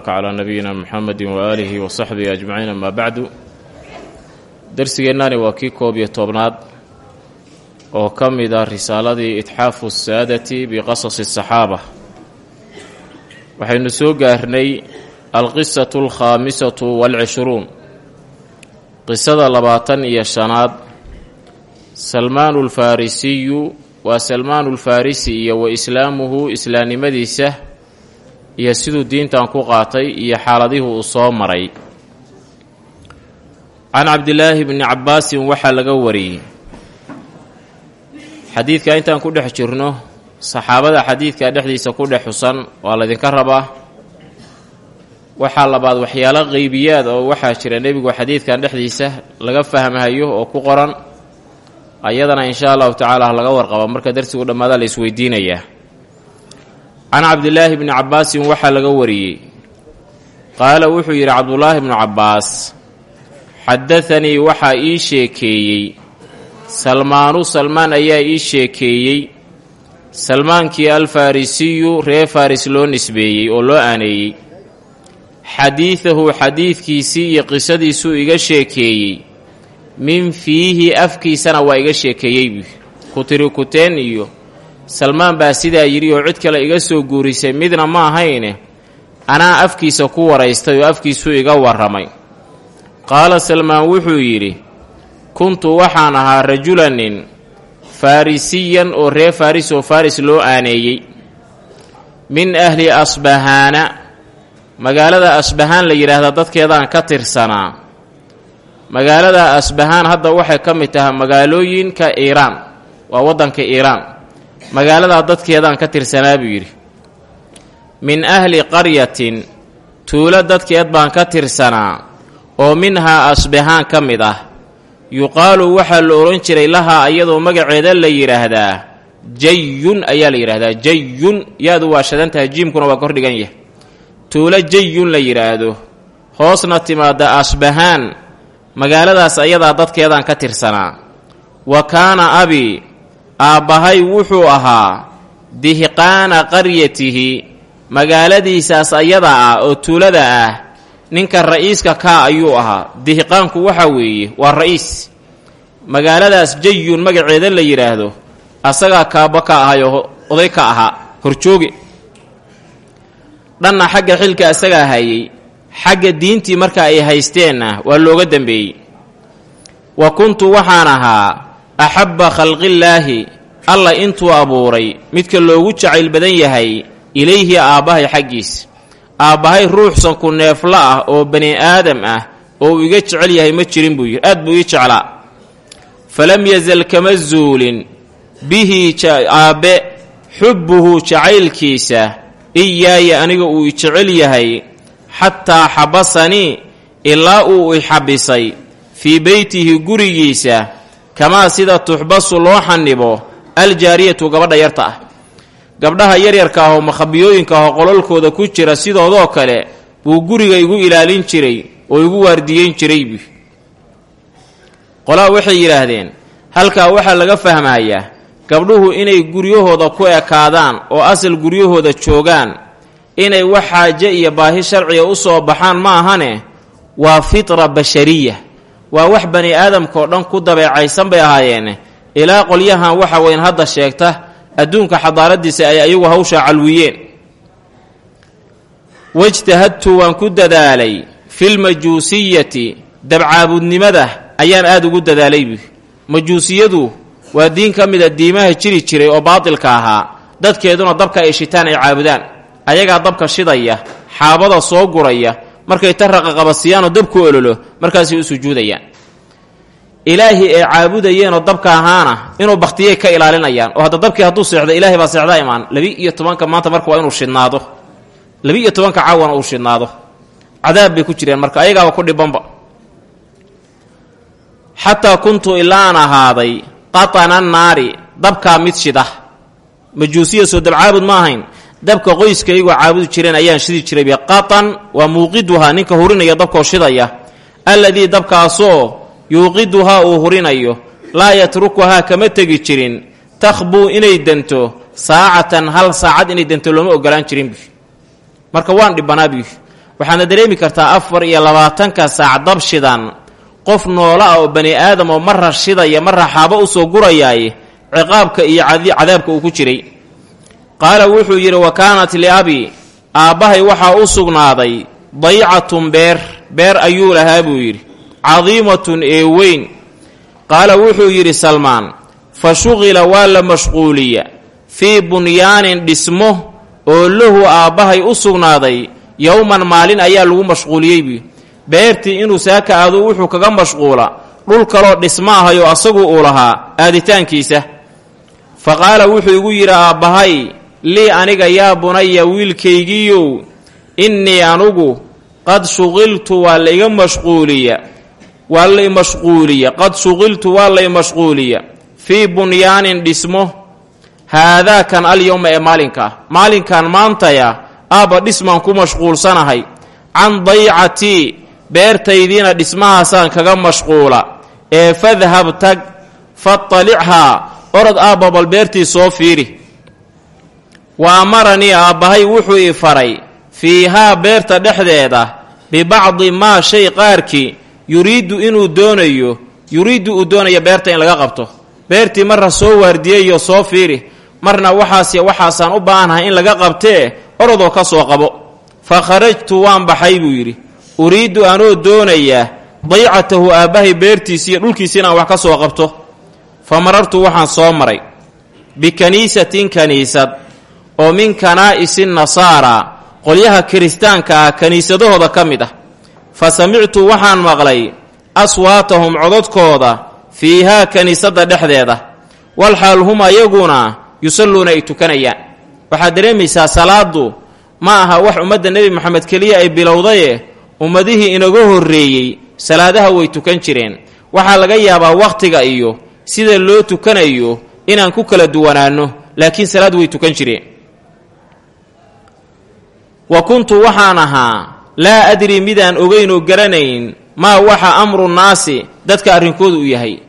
calaa nabiyina muxamedi waaalihi wa saxbihi ajmaciin amaa bacdu. Darsigeennaani waa kii koob iyo tobnaad oo ka mid ah risaaladii itxaafu saadati biqasasi asaxaaba waxaynu soo gaarnay alqisatu alkhaamisatu waalcishruun qisada labaatan iyo shanaad. Salmaanu alfarisiyu waa salmaanu alfarisi iyo wa islaamuhu islaamnimadiisa iyo siduu diintan ku qaatay iyo xaaladihii uu soo maray. Can cabdilaahi bni cabbaasin waxaa laga wariyey. Xadiidka intaan ku dhex jirno saxaabada xadiidka dhexdiisa ku dhex xusan waa laydinka rabaa. Waxaa labaad waxyaalo qeybiyaad oo waxaa jira nebigu xadiidkan dhexdiisa laga fahmahayo oo ku qoran ayadana inshaa allahu tacaala laga warqaba. Marka darsigu dhammaada la isweydiinayaa can cabdilaahi bni cabbaasin waxaa laga wariyey? Qaala wuxuu yidhi cabdulaahi bnu cabbaas xadathanii waxaa ii sheekeeyey. Salmaanu salmaan ayaa ii sheekeeyey. Salmaankii alfarisiyu reer faris loo nisbeeyey oo loo aaneeyey. Xadiidahu xadiidkiisii iyo qisadiisuu iga sheekeeyey. Min fiihi afkiisana waa iga sheekeeyey. Kutiri kuteen iyo salmaan baa sidaa yidhi oo cid kale iga soo guurisay midna ma ahayne anaa afkiisa ku waraystay oo afkiisuu iga warramay. Qaala salmaan wuxuu yidhi kuntu waxaan ahaa rajulanin farisiyan oo reer faris oo faris loo aaneeyey. Min ahli asbahaana magaalada asbahaan la yidhaahdaa dadkeedaan ka tirsanaa. Magaalada asbahaan hadda waxay ka mid tahay magaalooyinka iiraan waa waddanka iiraan magaaladaa dadkeedaan ka tirsanaa buu yidhi. Min ahli qaryatin tuulo dadkeed baan ka tirsanaa oo minhaa asbahaan ka mid ah. Yuqaalu waxaa la odhan jiray lahaa iyadoo magaceeda la yidhaahdaa jayun ayaa la yidhaahdaa. Jayun yaadu waa shadantahay jiimkuna waa kordhigan yahay. Tuulo jayun la yidhaahdo hoosna timaada asbahaan magaaladaas ayadaa dadkeedaan ka tirsanaa. Wa kaana abi aabbahay wuxuu ahaa dihqaana qaryatihi magaaladiisaas ayada ah oo tuulada ah ninka ra'iiska kaa ayuu ahaa. Dihqaanku waxa weeye waa ra'iis. Magaaladaas jayun magaceeda la yidhaahdo asagaa kaaba ka ahayoo oday ka ahaa. Horjooge dhanna xagga xilka asagaa hayay xagga diintii marka ay haysteenna waa looga dambeeyey. Wa kuntu waxaan ahaa axabba khalqillaahi alla intuu abuuray midka loogu jacayl badan yahay ilayhi aabbahay xaggiisa aabbahay ruuxsan ku neefla ah oo bani aadam ah oo uu iga jecel yahay ma jirin buu yidhi aad buu ii jeclaa falam yazal kama zuulin bihi aabbe xubbuhu jacaylkiisa iyaaya aniga uu i jecel yahay xataa xabasanii ilaa uu i xabisay fii beytihi gurigiisa kamaa sida tuxbasu loo xanibo aljaariyatu gabadha yarta ah. Gabdhaha yaryarka ah oo makhabiyooyinka ah oo qololkooda ku jira sidoodoo kale buu guriga igu ilaalin jiray oo igu waardiyeyn jiray bu qolaa waxay yidhaahdeen halkaa waxaa laga fahmayaa gabdhuhu inay guryahooda ku ekaadaan oo asal guryahooda joogaan inay wax xaaje iyo baahi sharciga u soo baxaan ma ahane waa fitra bashariya waa wax bani aadamkaoo dhan ku dabeecaysan bay ahaayeen. Ilaa qolyahan waxa weyn hadda sheegta adduunka xadaaradiisa ay ayagu hawshaa calwiyeen. Wajtahadtu waan ku dadaalay filmajuusiyati dabcaabudnimada ayaan aada ugu dadaalay bu majuusiyadu waa diin ka mid a diimaha jiri jiray oo baatilka ahaa. Dadkeeduna dabka ay shitaan ay caabudaan. Ayagaa dabka shidaya xaabada soo guraya markay taraqa qabasiyaanoo dabku ololo markaasay u sujuudayaan. Ilaahi ay caabudayeenoo dabka ahaana inuu baktiyay ka ilaalinayaan. Oo hadda dabkii hadduu seexdo ilaahay baa seexdaa imaan. Labi-iyo tobanka maanta marka waa inuu shidnaado. Labi-iyo tobanka caawana uu shidnaado. Cadaab bay ku jireen marka ayagaaba ku dhibanba. Xataa kuntu ilaan ahaaday qatana naari dabkaa mid shida. Majuusiya soo dabcaabud ma ahayn dabka qoyskaygoo caabudi jireen ayaan shidi jiray qatan waa muuqiduhaa ninka hurinaya dabkoo shidaya. Alladii dabkaasoo yuuqiduhaa uu hurinayo laa yatrukuhaa kama tegi jirin takhbuu inay dento saacatan hal saacad inay dento looma ogolaan jirin marka waan dhibbanaa bu waxaadna dareemi kartaa afar iyo labaatanka saac dab shidan qof noola ah oo bani aadam oo marra shidaya marra xaabo u soo gurayaay ciqaabka iyo cadaabka uu ku jiray qaala wuxuu yidhi wa kaanat liabi aabbahay waxaa u sugnaaday daycatun beer beer ayuu lahaa buu yidhi. Cadiimatun ee weyn. Qaala wuxuu yidhi salmaan fa shuqila waa la mashquuliya fii bunyaanin dhismo oo lahu aabbahay u sugnaaday yowman maalin ayaa lagu mashquuliyey buu beertii inuu saaka aadu wuxuu kaga mashquula. Dhul kaloo dhismo ahayoo asagu uu lahaa aaditaankiisa. Fa qaala wuxuu igu yidhi aabbahay lii aniga yaa bunaya wiilkaygiiyow innii anugu qad shuqiltu waa laiga mashquuliya waa lay mashquuliya qad shuqiltu waa lay mashquuliya fii bunyaanin dhismo haadaakan alyowma ee maalinka ah. Maalinkan maantaya aabba dhismaan ku mashquulsanahay can daycatii beertaydiina dhismahaasaan kaga mashquula ee fadhab tag fatalichaa orod aabba bal beertii soo fiiri wa amaranii aabbahay wuxuu i faray fiihaa beerta dhexdeeda bibacdi maa shay qaarkii yuriiddu inuu doonayo yuriiddu uu doonayo beerta in laga qabto. Beertii marna soo waardiyeyo soo fiiri marna waxaas waxaasaan u baahanahay in laga qabtee orodoo ka soo qabo. Fa kharajtu waan baxay buu yidhi. Uriiddu anoo doonayaa daycatahu aabbahay beertiisi iyo dhulkiisi inaan wax ka soo qabto. Fa marartu waxaan soo maray. Bikaniisatin kaniisad oo min kanaa'isi nasaara qolyaha kiristaanka ah kiniisadahooda ka mid ah. Fa samictu waxaan maqlay aswaatahum cododkooda fiihaa kiniisadda dhexdeeda. Walxaal hum ayaguna yusalluuna ay tukanayaan. Waxaad dareemaysaa salaaddu ma aha wax ummadda nebi moxamed keliya ay bilowdaye? Ummadihii inaga horreeyey salaadaha way tukan jireen. Waxaa laga yaabaa wakhtiga iyo sida loo tukanayo inaan ku kala duwanaanno laakiin salaad way tukan jireen wa kuntu waxaan ahaa laa adri midaan ogeyn oo garanayn maa waxa amru naasi dadka arrinkoodu u yahay.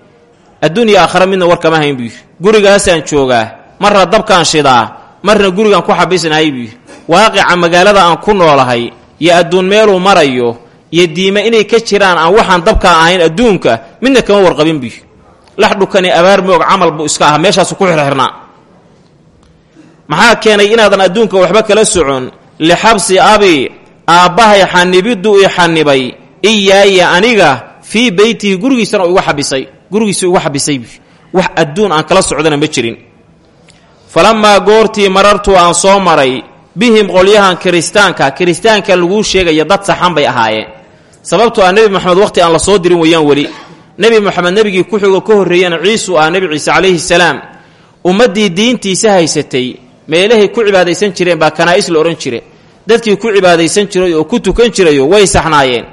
Adduunya aakhare midna war kama hayn buu yidhi gurigaasaan joogaa marna dabkaan shidaa marna gurigaan ku xabisnahay buu yidhi waaqica magaalada aan ku noolahay iyo adduun meeluu marayo iyo diime inay ka jiraan aan waxaan dabkaa ahayn adduunka midna kama warqabin buu yidhi lax dhukani abaar moog camal buu iska ahaa meeshaasu ku xirxirnaa. Maxaa keenay inaadan adduunka waxba kala socon lixabsi abi aabbahay xanibiddu i xanibay iyaaya aniga fii beytihi gurigiisana igu xabisay gurigiisu igu xabisay wax adduun aan kala socdana ma jirin falamaa goortii marartu aan soo maray bihim qolyahan kiristaanka kiristaanka laguu sheegaya dad saxan bay ahaayeen sababtoo ah nebi moxamed waqhti aan la soo dirin weeyaan weli nebi moxamed nebigii ku xigo ka horreeyana ciisuu ah nebi ciise calayhi salaam ummaddii diintiisa haysatay meelahay ku cibaadaysan jireen baa kanaa'is la odhan jire. Dadkii ku cibaadaysan jiray oo ku tukan jirayo way saxnaayeen.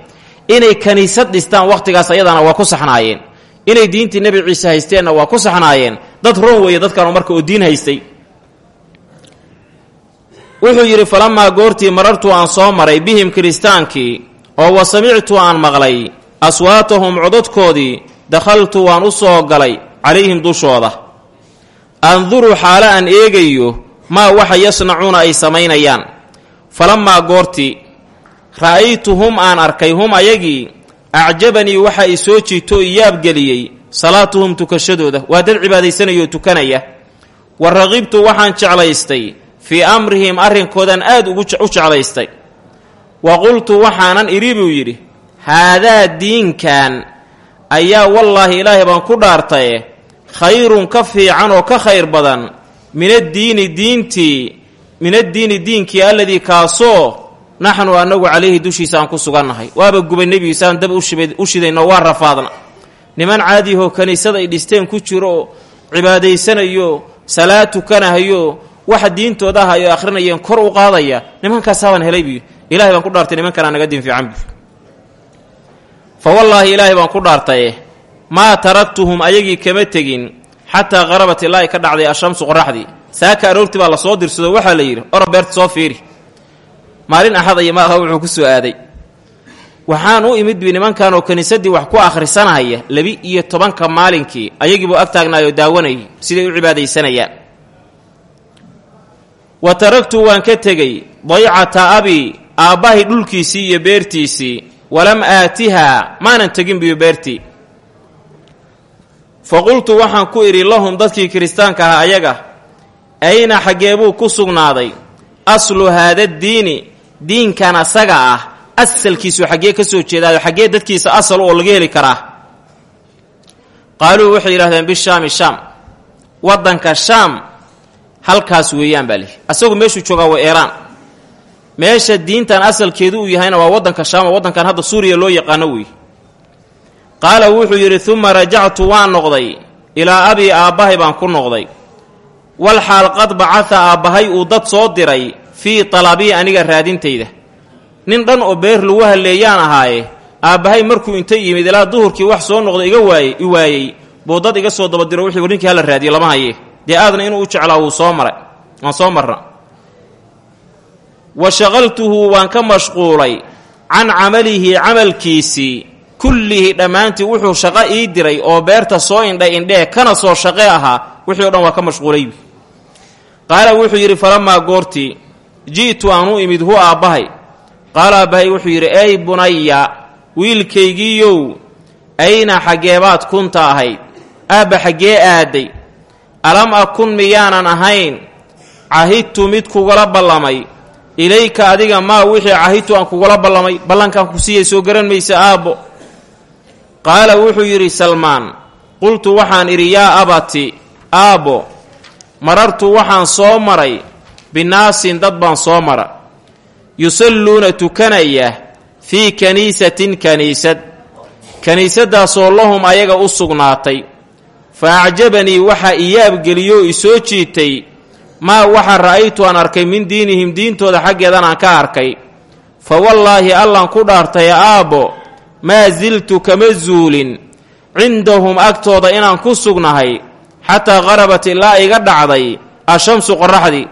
Inay kaniisad dhistaan wakhtigaas ayadana waa ku saxnaayeen. Inay diintii nebi ciise haysteenna waa ku saxnaayeen. Dad roon weeye dadkanu marka oo diin haystay. Wuxuu yidhi falamaa goortii marartu aan soo maray bihim kiristaankii oo wa samictu aan maqlay aswaatahum cododkoodii dakhaltu waan u soo galay calayhim dushooda. Anduru xaalo aan eegayo maa waxa yasnacuuna ay samaynayaan. Falamaa goortii ra'aytuhum aan arkay hum ayagii acjabanii waxa i soo jiito i yaabgeliyey salaatuhum tukashadooda. Waa dad cibaadaysanayoo tukanaya. Wa raqibtu waxaan jeclaystay fii amrihim arrinkoodan aad ugu u jeclaystay. Wa qultu waxaanan idhi buu yidhi haadaa diinkan ayaa wallaahi ilaahay baan ku dhaartaye khayrun ka fiican oo ka khayr badan min addiini diintii min addiini diinkii alladii kaasoo naxnu annagu calayhi dushiisa aan ku sugannahay. Waaba gubay nebigiisaan dab u shidayno waa rafaadna. Niman caadiyahoo kiniisada ay dhisteen ku jiro oo cibaadaysanayo salaad tukanahayo waxa diintooda ah ay akhrinayeen kor u qaadaya. Nimankaasabaan helay buy ilahay baan ku dhaartay nimankanaa naga diin fiican buy fa wallaahi ilaahay baan ku dhaartaye maa taraktuhum ayagii kama tegin xataa qarabat ilaahi ka dhacday ashamsu qoraxdii. Saaka aroortii baa la soo dirsado waxaa la yidhi oro beerta soo fiiri. Maalin axadaya ma aha wuxuu ku soo aaday. Waxaan u imid bi nimankan oo kiniisadii wax ku akhrisanaya labi iyo tobanka maalinkii ayagiibuu ag taagnaayoo daawanayay siday u cibaadaysanayaan. Wa taragtu waan ka tegey daycata abi aabbahay dhulkiisii iyo beertiisii walam aatihaa maanan tegin biyo beertii fa qultu waxaan ku idhi lahum dadkii kiristaanka ahaa ayaga ayna xaggeebuu ku sugnaaday? Aslu haadaddiini diinkan asaga ah asalkiisu xaggee ka soo jeedaayo xaggee dadkiisa asal oo laga heli karaa? Qaaluu waxay yidhahdeen bishaami shaam waddanka shaam halkaas weeyaan baa lihi asagu meeshuu joogaa waa eeraan. Meesha diintan asalkeedu uu yahayna waa waddanka shaam oo waddankan hadda suuriya loo yaqaano wey qaala wuxuu yidhi uma rajactu waan noqday. Ilaa abii aabbahay baan ku noqday. Wal xaal qad bacata aabbahay uu dad soo diray fii talabii aniga raadintayda. Nin dhan oo beer lagu halleeyaan ahaaye aabbahay markuu inta yimid ilaa duhurkii wax soo noqda iga waayey i waayey buu dad iga soo dabadiro wuxuu ninkii hala raadiyo lama haye. Dee aadna inuu u jeclaa wuu soo maray. Waan soo marna wa shaqaltuhu waan ka mashquulay can camalihi camalkiisii kullihi dhammaantii wuxuu shaqo ii diray oo beerta soo indha indhee kana soo shaqe ahaa wixii o dhan waa ka mashquulay. Qaala wuxuu yidhi falamaa goortii ji'tu aan u imid hu aabbahay. Qaala aabbahay wuxuu yidhi ey bunaya wiilkaygiiyow ayna xaggeebaad kunta ahayd aabba xaggee aaday. Alam akun miyaanan ahayn? Cahidtu mid kugula ballamay. Ilayka adiga maa wixii cahidtu aan kugula ballamay? Ballankaan ku soo garan maysa aabbo qaala wuxuu yidhi salmaan qultu waxaan idhi yaa abati aabbo marartu waxaan soo maray binaasin dad baan soo mara. Yusalluuna tukanaya fii kaniisatin kaniisad. Kiniisaddaasoo lahum ayaga u sugnaatay. Fa acjabanii waxaa iyaabgeliyoo isoo jiitay. Maa waxa ra'aytu aan arkay min diinihim diintooda xaggeedan aan ka arkay. Fa wallaahi allan ku dhaartay aabbo maa siltu kama zuulin cindahum agtooda inaan ku sugnahay xataa qarabat ilaa iga dhacday ashamsu qoraxdii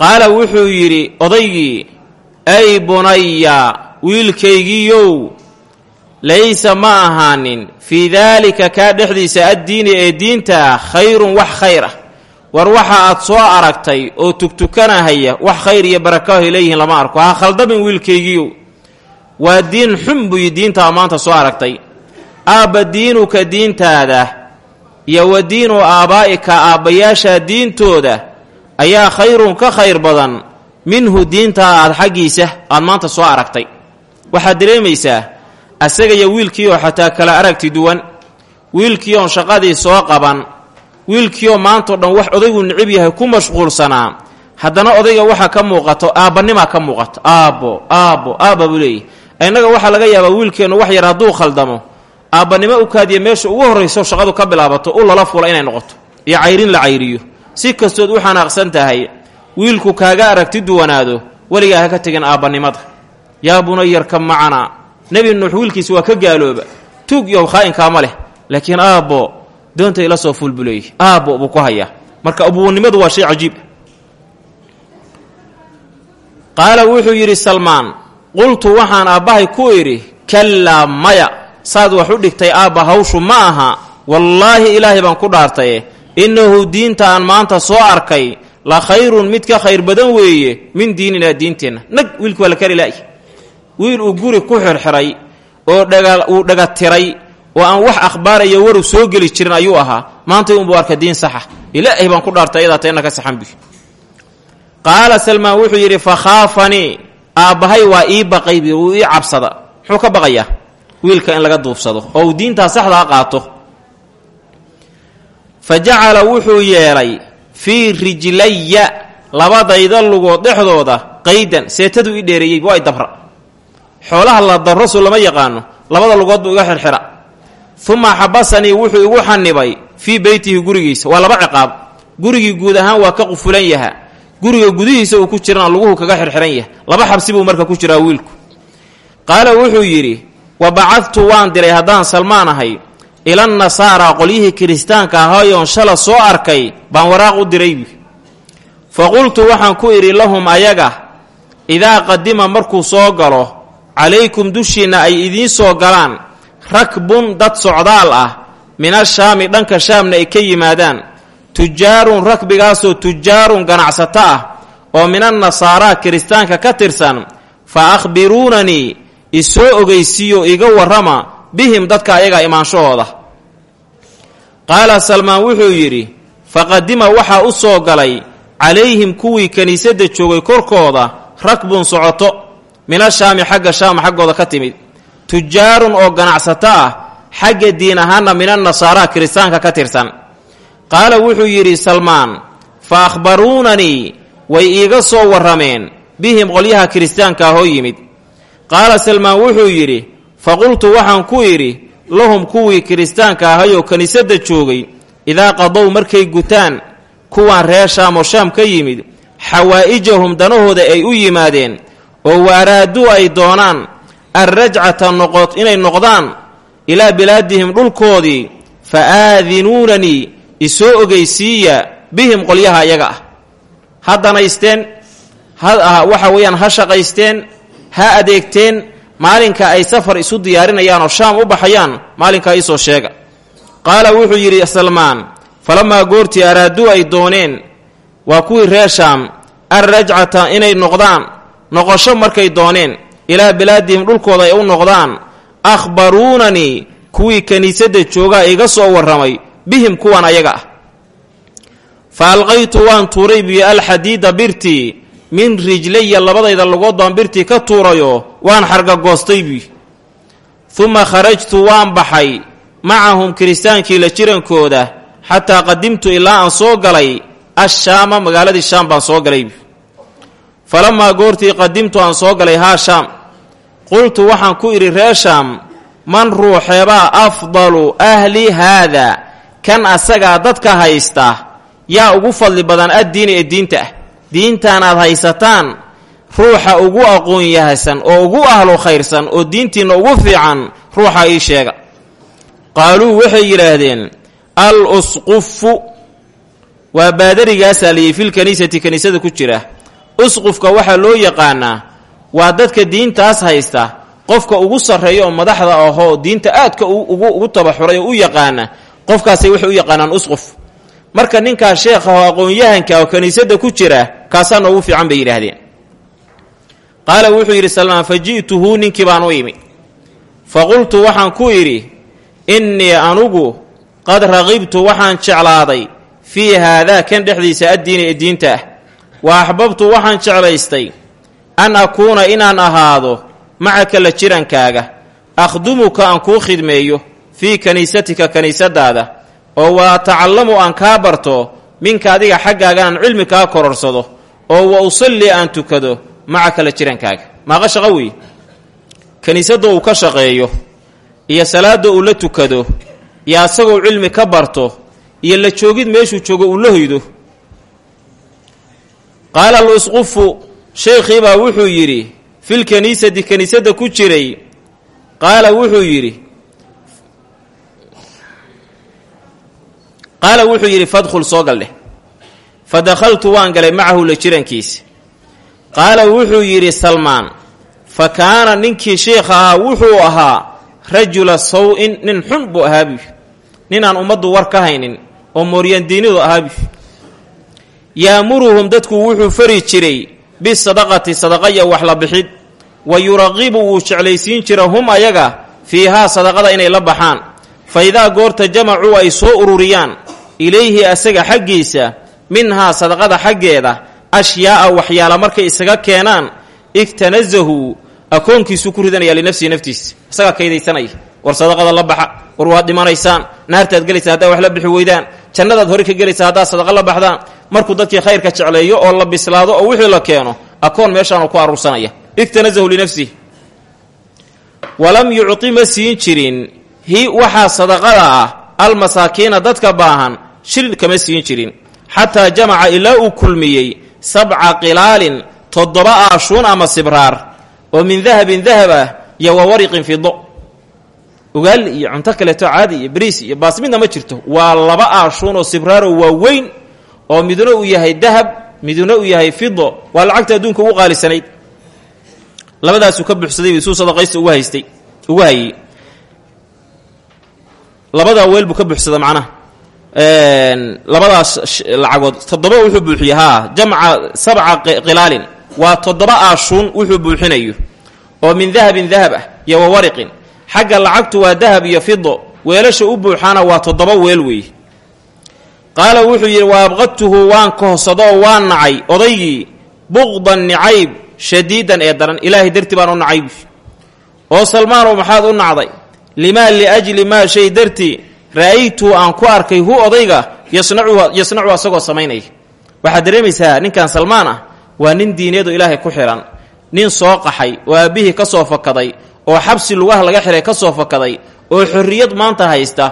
qaala wuxuu yidhi odaygii ay bunaya wiilkaygiiyow laysa ma ahaanin fii daalika kaa dhexdiisa addiini ee diinta ah khayrun wax khayr ah. War waxa aad soo aragtay oo tugtukanahaya wax khayr iyo barakahay leeyihiin lama arko. Ha khaldamin wiilkaygiiyow waa diin xun buyi diintaa maanta soo aragtay. Aabba diinuka diintaada iyo wa diinu aabbaa'ika aabbayaasha diintooda ayaa khayrun ka khayr badan minhu diintaa aad xaggiisa aad maanta soo aragtay. Waxaad dareemaysaa asaga iyo wiilkiioo xataa kala aragti duwan wiilkiioon shaqadii soo qaban wiilkiioo maantao dhan wax odaygu nicib yahay ku mashquulsanaa. Haddana odayga waxaa ka muuqato aabbanimaa ka muuqato. Aabbo aabbo aabba buu leeyahy innaga waxaa laga yaabaa wiilkeennu wax yar hadduu khaldamo. Aabbanimo u kaadiya meesha ugu horrayso shaqadu ka bilaabato u lala fula inay noqoto. Iyo cayrin la cayriyo. Si kastood u xanaaqsan tahay wiilku kaaga aragti duwanaado weligaa ha ka tegin aabbannimada yaa bunayarka macanaa nebi nuux wiilkiisa waa ka gaalooba. Tuug iyo khaa'inkaama leh. Laakiin aabbo doonta ila soo fuul buu leeyahy aabbo buu ku hayaa. Marka abuwanimadu waa shay cajiib. Qaala wuxuu yidhi salmaan qultu waxaan aabbahay ku idhi kallaa maya saad wax u dhigtay aabba hawshu ma aha. Wallaahi ilaahay baan ku dhaartaye. Innahu diinta aan maanta soo arkay la khayrun mid ka khayr badan weeye min diininaa diinteenna nag wiilki waa la kari la'y wiil uu guri ku xirxiray oo dhaga uu dhagatiray oo aan wax akhbaarayo waru soo geli jirin ayuu ahaa. Maanta unbuu arka diin saxa. Ilaahay baan ku dhaartay ayadaa teenna ka saxan bi qaala salmaan wuxuu yidhi fa khaafanii aabbahay waa ii baqay bi wuu ii cabsada. Muxuu ka baqayaa? Wiilka in laga duubsado. Oo uu diintaa saxdaa qaato. Fa jacala wuxuu yeelay fii rijlaya labadayda lugood dhexdooda qaydan seetaduu i dheereeyey waa dabra. Xoolaha la darro su lama yaqaano. Labada lugood buu iga xirxira. Uma xabasanii wuxuu igu xanibay fii beytihi gurigiisa. Waa laba ciqaab. Gurigii guud ahaan waa ka qufulan yaha guriga gudihiisa uu ku jirana luguhu kaga xirxiran yahay. Laba xabsi buu marka ku jiraa wiilku. Qaala wuxuu yidhi wa bacadtu waan diray haddaan salmaan ahay. Ilannasaara qolyihii kiristaanka ahaayoon shala soo arkay baan waraaq u diraybi fa qultu waxaan ku idhi lahum ayaga idaa qadima markuu soo galo calaykum dushiinna ay idiin soo galaan. Rakbun dad socdaal ah minashaami dhanka shaamna ay ka yimaadaan tujaarun rakbigaasoo tujaarun ganacsato ah oo min annasaaraa kiristaanka ka tirsan fa akhbiruunanii isoo ogeysiiyo iga warrama bihim dadka ayaga imaanshahooda qaala salmaan wuxuu yidhi faqadima waxaa u soo galay calayhim kuwii kiniisadda joogay korkooda rakbun socoto minashaami xagga shaam xaggooda ka timid. Tujaarun oo ganacsato ah xagga diin ahaanna minannasaaraa kiristaanka ka tirsan qaala wuxuu yidhi salmaan fa akhbaruunanii way iiga soo warrameen. Bihim qolyaha kiristaanka ahoo yimid. Qaala salmaan wuxuu yidhi fa qultu waxaan ku idhi lahum kuwii kiristaanka ahayoo kiniisadda joogay. Idaa qadow markay gutaan kuwaan reer shaam oo shaam ka yimid xawaa'ijahum danahooda ay u yimaadeen. Oo waaraaduu ay doonaan alrajcata noqod inay noqdaan ilaa bilaadihim dhulkoodii fa aadinuunanii isoo ogeysiiya bihim qolyaha iyaga ah. Ha danaysteen ha waxa weeyaan ha shaqaysteen ha adeegteen maalinka ay safar isu diyaarinayaan oo shaam u baxayaan maalinkaa iisoo sheega. Qaala wuxuu yidhi salmaan falamaa goortii araaduu ay dooneen waa kuwii reer shaam alrajcata inay noqdaan noqosho markay dooneen ilaa bilaadihim dhulkooda ay u noqdaan akhbaruunanii kuwii kiniisadda joogaa iga soo warramay bihim kuwan ayaga ah. Fa alqaytu waan tuuray biyo alxadiida birtii min rijlaya labadayda lugoodbaan birtii ka tuurayo waan xargagoostay bi uma kharajtu waan baxay macahum kiristaankii la jirankooda xataa qadimtu ilaa aan soo galay ashaama magaaladii shaam baan soo galay falamaa goortii qadimtu aan soo galay haa shaam. Qultu waxaan ku idhi reer shaam man ruuxeebaa afdalu ahli haada kan asagaa dadka haysta yaa ugu fadli badan addiini ee diinta. Ah diintaanaad haysataan ruuxa ugu aqoon yahasan oo ugu ahlo khayrsan oo diintiinna ugu fiican ruuxa ii sheega. Qaaluu waxay yidhaahdeen al usqufu. Waa baadarigaasaa layii fil kaniisati kaniisada ku jira. Usqufka waxaa loo yaqaanaa waa dadka diintaas haysta qofka ugu sarreeya oo madaxda ahoo diinta aadka ugu tabaxuray oo u yaqaana qofkaasay waxay u yaqaanaan usquf. Marka ninkaa sheekha oo aqoon-yahanka oo kiniisadda ku jira kaasaa noogu fiican bay yidhaahdeen. Qaala wuxuu yidhi salmaan fa ji'tuhu ninkii baan u imi. Fa qultu waxaan ku idhi innii anugu qad raqibtu waxaan jeclaaday fii haadaa kan dhexdiisa addiini ee diinta ah. Wa axbabtu waxaan jeclaystay an akuuna inaan ahaado macaka la jirankaaga. Akhdumuka aan kuu khidmeeyo fii kaniisatika kiniisadaada oo wa atacallamu aan kaa barto minka adiga xaggaaga aan cilmi kaa kororsado oo wa usalli aan tukado macaka la jirankaaga. Maaqa shaqo weeye? Kiniisadda uu ka shaqeeyo iyo salaadda uu la tukado iyo asagoo cilmi ka barto iyo la joogid meeshuu joogo uu la hoydo. Qaala alusqufu sheekhiibaa wuxuu yidhi fil kaniisati kiniisadda ku jiray. Qaala wuxuu yidhi qaala wuxuu yidhi fadkhul soo gal dheh. Fa dakhaltu waan galay macahu la jirankiisa qaala wuxuu yidhi salmaan fa kaana ninkii sheikha ahaa wuxuu ahaa rajula saw-in nin xun buu ahaabi ninaan ummaddu war ka haynin oo mooryandiinidu ahaabi yaamuruhum dadku wuxuu fari jiray bisadaqati sadaqaya wax la bixid wa yuraqibu wuu jeclaysiin jira hum ayaga fiihaa sadaqada inay la baxaan fa idaa goorta jamacuu ay soo ururiyaan ilayhi asaga xaggiisa minhaa sadaqada xaggeeda ashyaa'a waxyaala markay isaga keenaan igtanazahu akoonkiisuu ku ridanaya linafsihi naftiisa. Isagaa kaydaysanaya. War sadaqada la baxa war waad dhimanaysaan. Naartaad gelaysaa haddaa wax la bixi weydaan. Jannadaad hore ka gelaysaa haddaad sadaqa la baxdaan. Markuu dadkii khayrka jecleeyo oo la bislaado oo wixii la keeno akoon meeshaanu ku aruursanaya igtanazahu linafsihi. Walam yucti ma siin jirin hi waxaa sadaqada ah almasaakiina dadka baahan shil kama siin jirin. Xataa jamaca ilaa uu kulmiyey sabca qilaalin toddoba aashuun ama sibraar. Oo min dahabin dahab ah iyo wa wariqin fido ogaal iyo cunto kaleeto caadi iyo bariis iyo baas midna ma jirto. Waa laba aashuun oo sibraaroo waaweyn oo midna uu yahay dahab midna uu yahay fido waa lacagta adduunka ugu qaalisanayd labadaasuu ka buxsaday isuu sadaqaysta haystay ugu hayey labadaa weel buu ka buxsada macnaha. Labadaas lacagood toddoba wuxuu buuxiye haa jamca sabca qilaalin. Waa toddoba aashuun wuxuu buuxinayo oo min dahabin dahab ah iyo wa xagga lacagtu waa dahab iyo fido weelasha u buuxaana waa toddoba weel weeye qaala wuxuu yidhi wa abqadtuhu waan kohsadoo waan nacay odaygii buqdan nicayb shadiidan ee daran. Ilaahay darti baan u nacayb oo salmaanow maxaad u nacday limaa liajli maa shay dartii ra'aytuu aan ku arkay hu odayga yasnacu asagoo samaynaya waxaad dareemaysaa ninkan salmaan ah waa nin diineedu ilaahay ku xihan nin soo qaxay oo aabbihii ka soo fakaday oo xabsi lugaha laga xihay ka soo fakaday oo xorriyad maanta haysta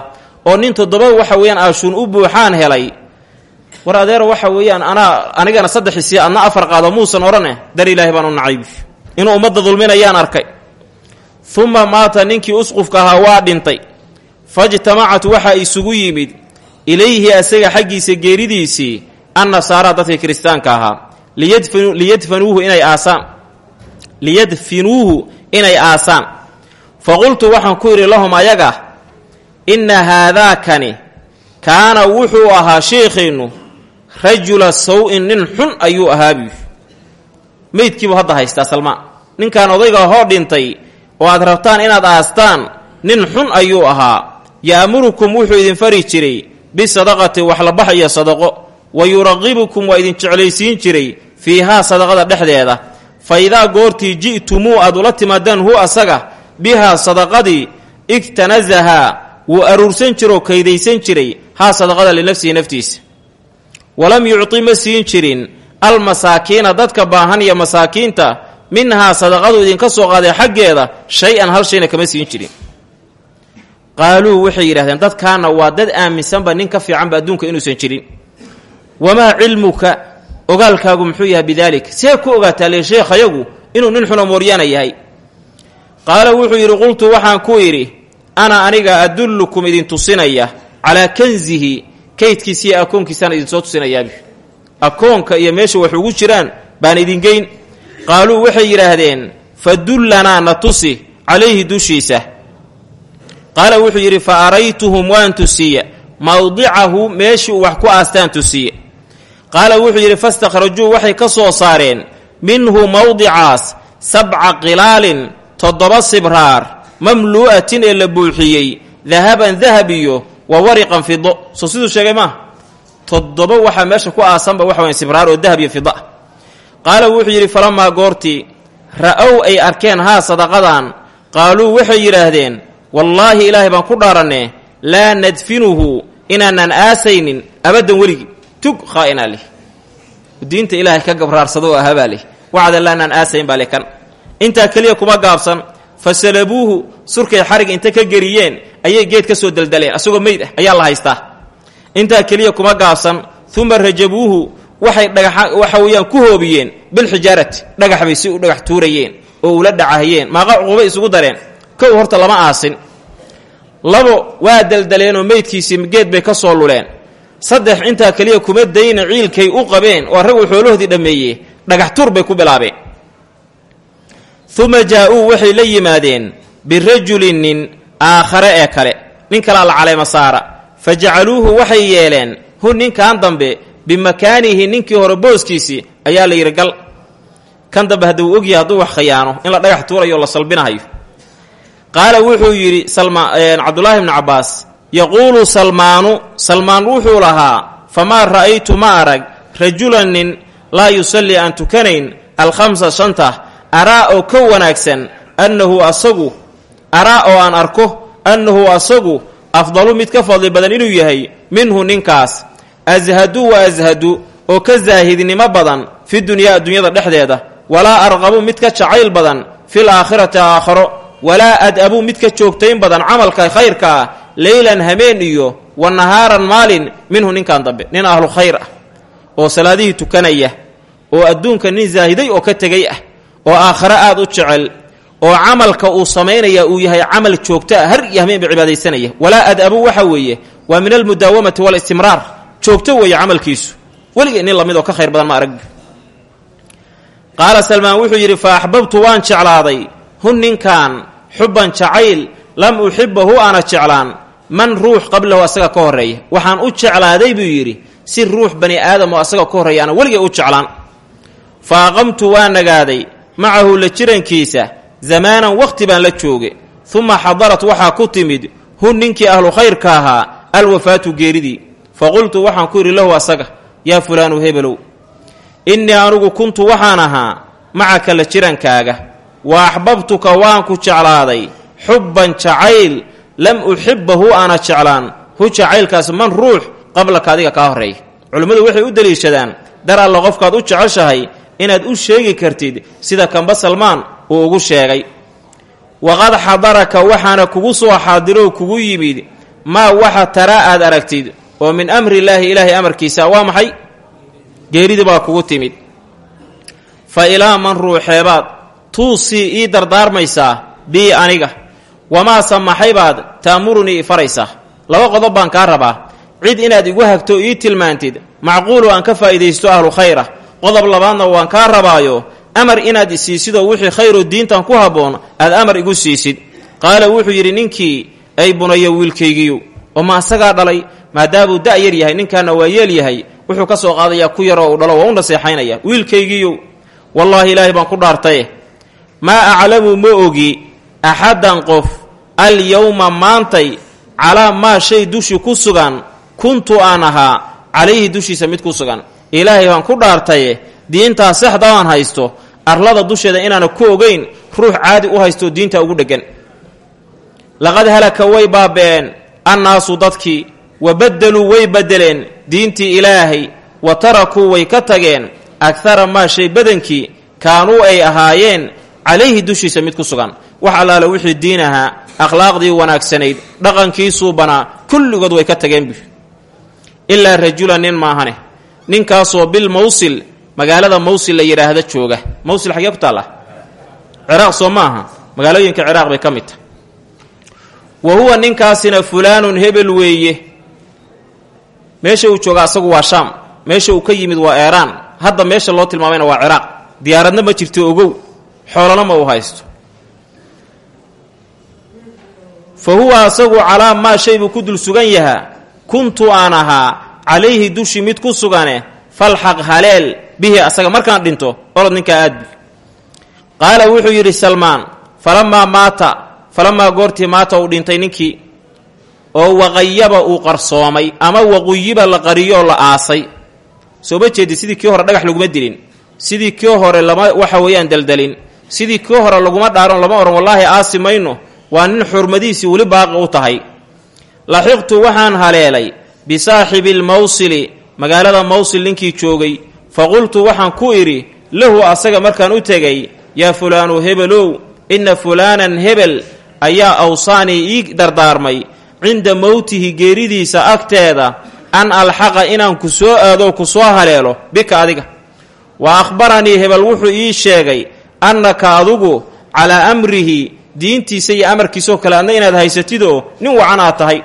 oo nin toddoba waxa weeyaan aashuun u buuxaan helay. War adeero waxa weeyaan anaa anigana saddexisii adna afar qaado muusan odhaneh dar ilaahay baan u nacayb. Inuu ummadda dulminayaan arkay uma maata ninkii usqufka ahaa waa dhintay. Fajtamacat waxaa isugu yimid ilayhi asaga xaggiisa geeridiisii annasaara dadkii kiristaanka ahaa. Liyadfanuuhu inay aasaan. Liyadfinuuhu inay aasaan. Fa qultu waxaan ku idhi lahum ayaga inna haadaakani kaana wuxuu ahaa sheekheennu rajula saw-in nin xun ayuu ahaabi meydkiibuu hadda haystaa salmaan. Ninkan odayga hoo dhintay oo aad rabtaan inaad aastaan nin xun ayuu ahaa. Ya'murukum wuxuu idin fari jiray bisadaqati waxlabax iyo sadaqo. Wa yuraqibukum waa idin jeclaysiin jiray fiihaa sadaqada dhexdeeda. Fa idaa goortii ji'tumuu aad ula timaadaan hu asaga bihaa sadaqadii igtanasahaa wuu aruursan jiroo kaydaysan jiray haa sadaqada linafsihi naftiisa. Walam yucti ma siin jirin almasaakiina dadka baahan iyo masaakiinta minhaa sadaqadu idinka soo qaaday xaggeeda shay-an hal shayna kama siin jirin. Qaaluu waxay yidhahdeen dadkaana waa dad aaminsanba nin ka fiicanba adduunka inuusan jirin. Wamaa cilmuka? Ogaalkaagu muxuu yahay bidaalik see ku ogaataa lee sheekhayagu inuu nin xuno mooryaana yahay. Qaala wuxuu yidhi qultu waxaan ku idhi ana aniga adullukum idin tusinaya calaa kansihi kaydkiisa iyo akoonkiisaan idin soo tusinayaabi akoonka iyo meesha wax ugu jiraan baan idin geyn qaaluu waxay yidhaahdeen fadullanaa na tusi calayhi dushiisa. Qaala wuxuu yidhi fa araytuhum waan tusiya mawdicahu meeshii uu wax ku aastaan tusiye. Qaala wuxuu yidhi fastakhrajuu waxay ka soo saareen minhu mawdicaas sabca qilaalin toddoba sibraar mamluu'atin ee la buuxiyey dahaban dahab iyo wa wariqan fido soo siduu sheegay maaha toddoba waxaa meesha ku aasanba waxa wayan sibraar oo dahab iyo fida qaala wuxuu yidhi falamaa goortii ra'ow ay arkeen haa sadaqadan. Qaaluu waxay yidhaahdeen wallaahi ilaahay baan ku dhaaranee laa nadfinuhu inaanan aasaynin abaddan weligii tug khaa'inaa diinta ilaahay ka gabraarsado oo ahabaa leh. Wacda laanaan aasayn baa kan. Intaa keliya kuma gaabsan. Fa salabuuhu surkay xarig inta ka geriyeen ayay geed ka soo daldaleen. Asagoo meyd ah ayaa la haystaa. Intaa keliya kuma gaabsan. Uma rajabuuhu waxay dhagaxa waxa weeyaan ku hoobiyeen bilxijaarati dhagax bay si u dhagax tuurayeen oo ula dhacahayeen maaqa cuquba isugu dareen. Kow horta lama aasin. Labo waa daldaleenoo meydkiisii geed bay ka soo luleen. Saddex intaa keliya kuma dayna ciilkay u qabeen oo raguu xoolahoodii dhammeeye dhagax tuur bay ku bilaabeen. Uma jaa-uu waxay la yimaadeen birajulin nin aakhare ee kale. Nin kalaa la caleema saara. Fa jacaluuhu waxay yeeleen hu ninkan dambe bimakaanihi ninkii hore booskiisii ayaa la yidhi gal kan dambe hadduu ogyahay hadduu wax khiyaano in la dhagax tuurayo la salbinahayo qaala wuxuu yidhi cabdulaahi bnu cabbaas yaquulu salmaanu salmaan wuxuu lahaa famaa ra'aytu ma arag rajulan nin laa yusallii aan tukanayn alkhamsa shanta araa oo ka wanaagsan annahu asagu araa oo aan arko annahu asagu afdalu mid ka fadli badan inuu yahay minhu ninkaas ashadu wa ashadu oo ka saahidnimo badan fi dunyaa adduunyada dhexdeeda walaa arqabu mid ka jacayl badan fil aakhirati aakharo walaa ad-abu mid ka joogtayn badan camalka khayrka ah leylan hameen iyo wa nahaaran maalin minhu ninkan dambe nin ahlu khayr ah oo salaadihii tukanaya oo adduunka nin saahiday oo ka tegay ah oo aakhare aad u jecel oo camalka uu samaynaya uu yahay camal joogta ah har iyo hameen ba cibaadaysanaya walaa ad-abu waxa weeye waa min almudaawamati walistimraar joogto weeye camalkiisu. Weligay nin la mid oo ka khayr badan ma arag. Qaala salmaan wuxuu yidhi fa axbabtu waan jeclaaday. Hun ninkan xubban jacayl lam uxibahu aana jeclaan. Man ruux qablahu asaga ka horreeya. Waxaan u jeclaaday buu yidhi si ruux bani aadam oo asaga ka horreeya ana weligay u jeclaan. Fa aqamtu waa nagaaday. Macahu la jirankiisa zamaanan wakhti baan la jooge uma xadarat waxaa ku timid hun ninkii ahlu khayrka ahaa alwafaatu geeridii fa qultu waxaan ku yidhi lahu asaga yaa fulaanu hebelow innii anugu kuntu waxaan ahaa macaka la jirankaaga. Wa axbabtuka waan ku jeclaaday. Xubban jacayl lam uxibbahu aana jeclaan. Hu jacaylkaas man ruux qablaka adiga kaa horreeya culimmadu waxay u deliishadaan dar alla qofkaad u jeceshahay inaad u sheegi kartid sida kamba salmaan uu ugu sheegay. Waqad xadaraka waxaana kugu soo xaadiroo kugu yimid maa waxa taraa aad aragtid oo min amrillaahi ilaahay amarkiisa waa maxay? Geeridii baa kugu timid. Fa ilaa man ruuxeebaad tuusii ii dardaarmaysaa bii aniga. Wamaa samaxaybaad taamurunii ifaraysaa laba qodob baan kaa rabaa. Cid inaad igu hagto ii tilmaantid macquulu aan ka faa'iidaysto ahlu khayra. Qodob labaadna waan kaa rabaayo amar inaad isiisidoo wixii khayroo diintan ku habboon aad amar igu siisid. Qaala wuxuu yidhi ninkii ay bunayo wiilkaygiiyu oo ma asagaa dhalay maadaamuu da' yar yahay ninkaana waa yeel yahay wuxuu ka soo qaadayaa ku yaroo uu dhalo waa u naseexaynaya wiilkaygiiyu wallaahi ilaahay baan ku dhaartaye. Maa aclamu ma ogi axaddan qof alyowma maantay calaa maa shay dushi ku sugan kuntu aan ahaa calayhi dushiisa mid ku sugan. Ilaahay baan ku dhaartaye diintaa saxda aan haysto arlada dusheeda inaana ku ogeyn ruux caadi u haysto diinta ugu dheggan. Laqad halaka way baaba'een annaasu dadkii wa baddeluu way beddeleen diintii ilaahay wa tarakuu way ka tageen akhara maa shay badankii kaanuu ay ahaayeen calayhi dushiisa mid ku sugan. Wax allaale wixii diin ahaa akhlaaqdii wanaagsanayd dhaqankii suubanaa kulligood way ka tageen bu ilaa rajulan nin maahane ninkaasoo bil mawsil magaalada mawsil la yidhaahda jooga. Mawsil xagee ku taalla? Ciraaq soo ma aha magaalooyinka ciraaq bay ka mid tahay. Wa huwa ninkaasina fulaanun hebel weeye meesha uu jooga asagu waa shaam meesha uu ka yimid waa eeraan hadda meesha loo tilmaamayna waa ciraaq. Diyaaradna ma jirto ogow xoolana ma uu haysto. Fa huwa asagu calaa maa shay buu ku dul sugan yahaa. Kuntu aan ahaa calayhi dushi mid ku sugane falxaq haleel bihi asaga markaan dhinto orod ninkaa aadbi qaala wuxuu yidhi salmaan falamaa maata falamaa goortii maata uu dhintay ninkii oo waqayaba uu qarsoomay ama waquyiba la qariyoo la aasay. Soo ma jeedi sidii kii hore dhagax laguma dilin sidii kii hore lama waxa weeyaan daldalin sidii kii hore laguma dhaaron lama odhan wallaahi aasi mayno waa nin xurmadiisii weli baaqi u tahay. Laxiqtu waxaan haleelay bisaaxibi lmawsili magaalada mawsil ninkii joogay fa qultu waxaan ku idhi lahu asaga markaan u tegay yaa fulaanu hebelow inna fulaanan hebel ayaa awsaanii ii dardaarmay cinda mowtihi geeridiisa agteeda an alxaqa inaan ku soo aadoo ku soo haleelo bika adiga. Wa akhbaranii hebel wuxuu ii sheegay annaka adugu calaa amrihi diintiisa iyo amarkiisoo kale adna inaad haysatidoo nin wacan aad tahay.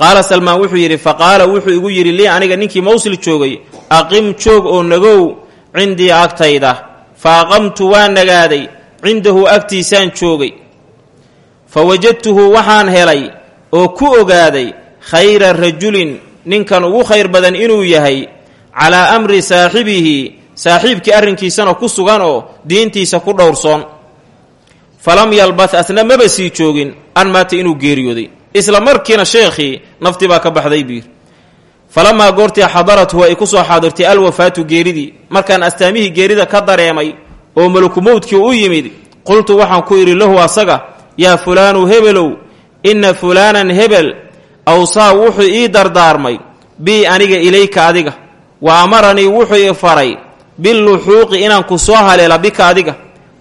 Qaala salmaan wuxuu yidhi fa qaala wuxuu igu yidhi lii aniga ninkii mawsil joogay aqim joog oo nagow cindii agtayda fa aqamtu waan nagaaday cindahu agtiisaan joogay fa wajadtuhu waxaan helay oo ku ogaaday khayra rajulin ninkan ugu khayr badan inuu yahay calaa amri saaxibihi saaxiibkii arrinkiisana ku sugan oo diintiisa ku dhowrsoon falam yalbath asna maba sii joogin an maata inuu geeriyooday isla markiina sheekhii naftii baa ka baxday biir falamaa goortii xadarathu ay ku soo xaadirtay alwafaatu geeridii markaan astaamihii geerida ka dareemay oo malakumowdkii u yimid qultu waxaan ku idhi lahu asaga yaa fulaanu hebelow inna fulaanan hebel awsaa wuxuu ii dardaarmay bii aniga ilayka adiga. Wa amaranii wuxuu i faray biluxuuqi inaan ku soo haleela bika adiga.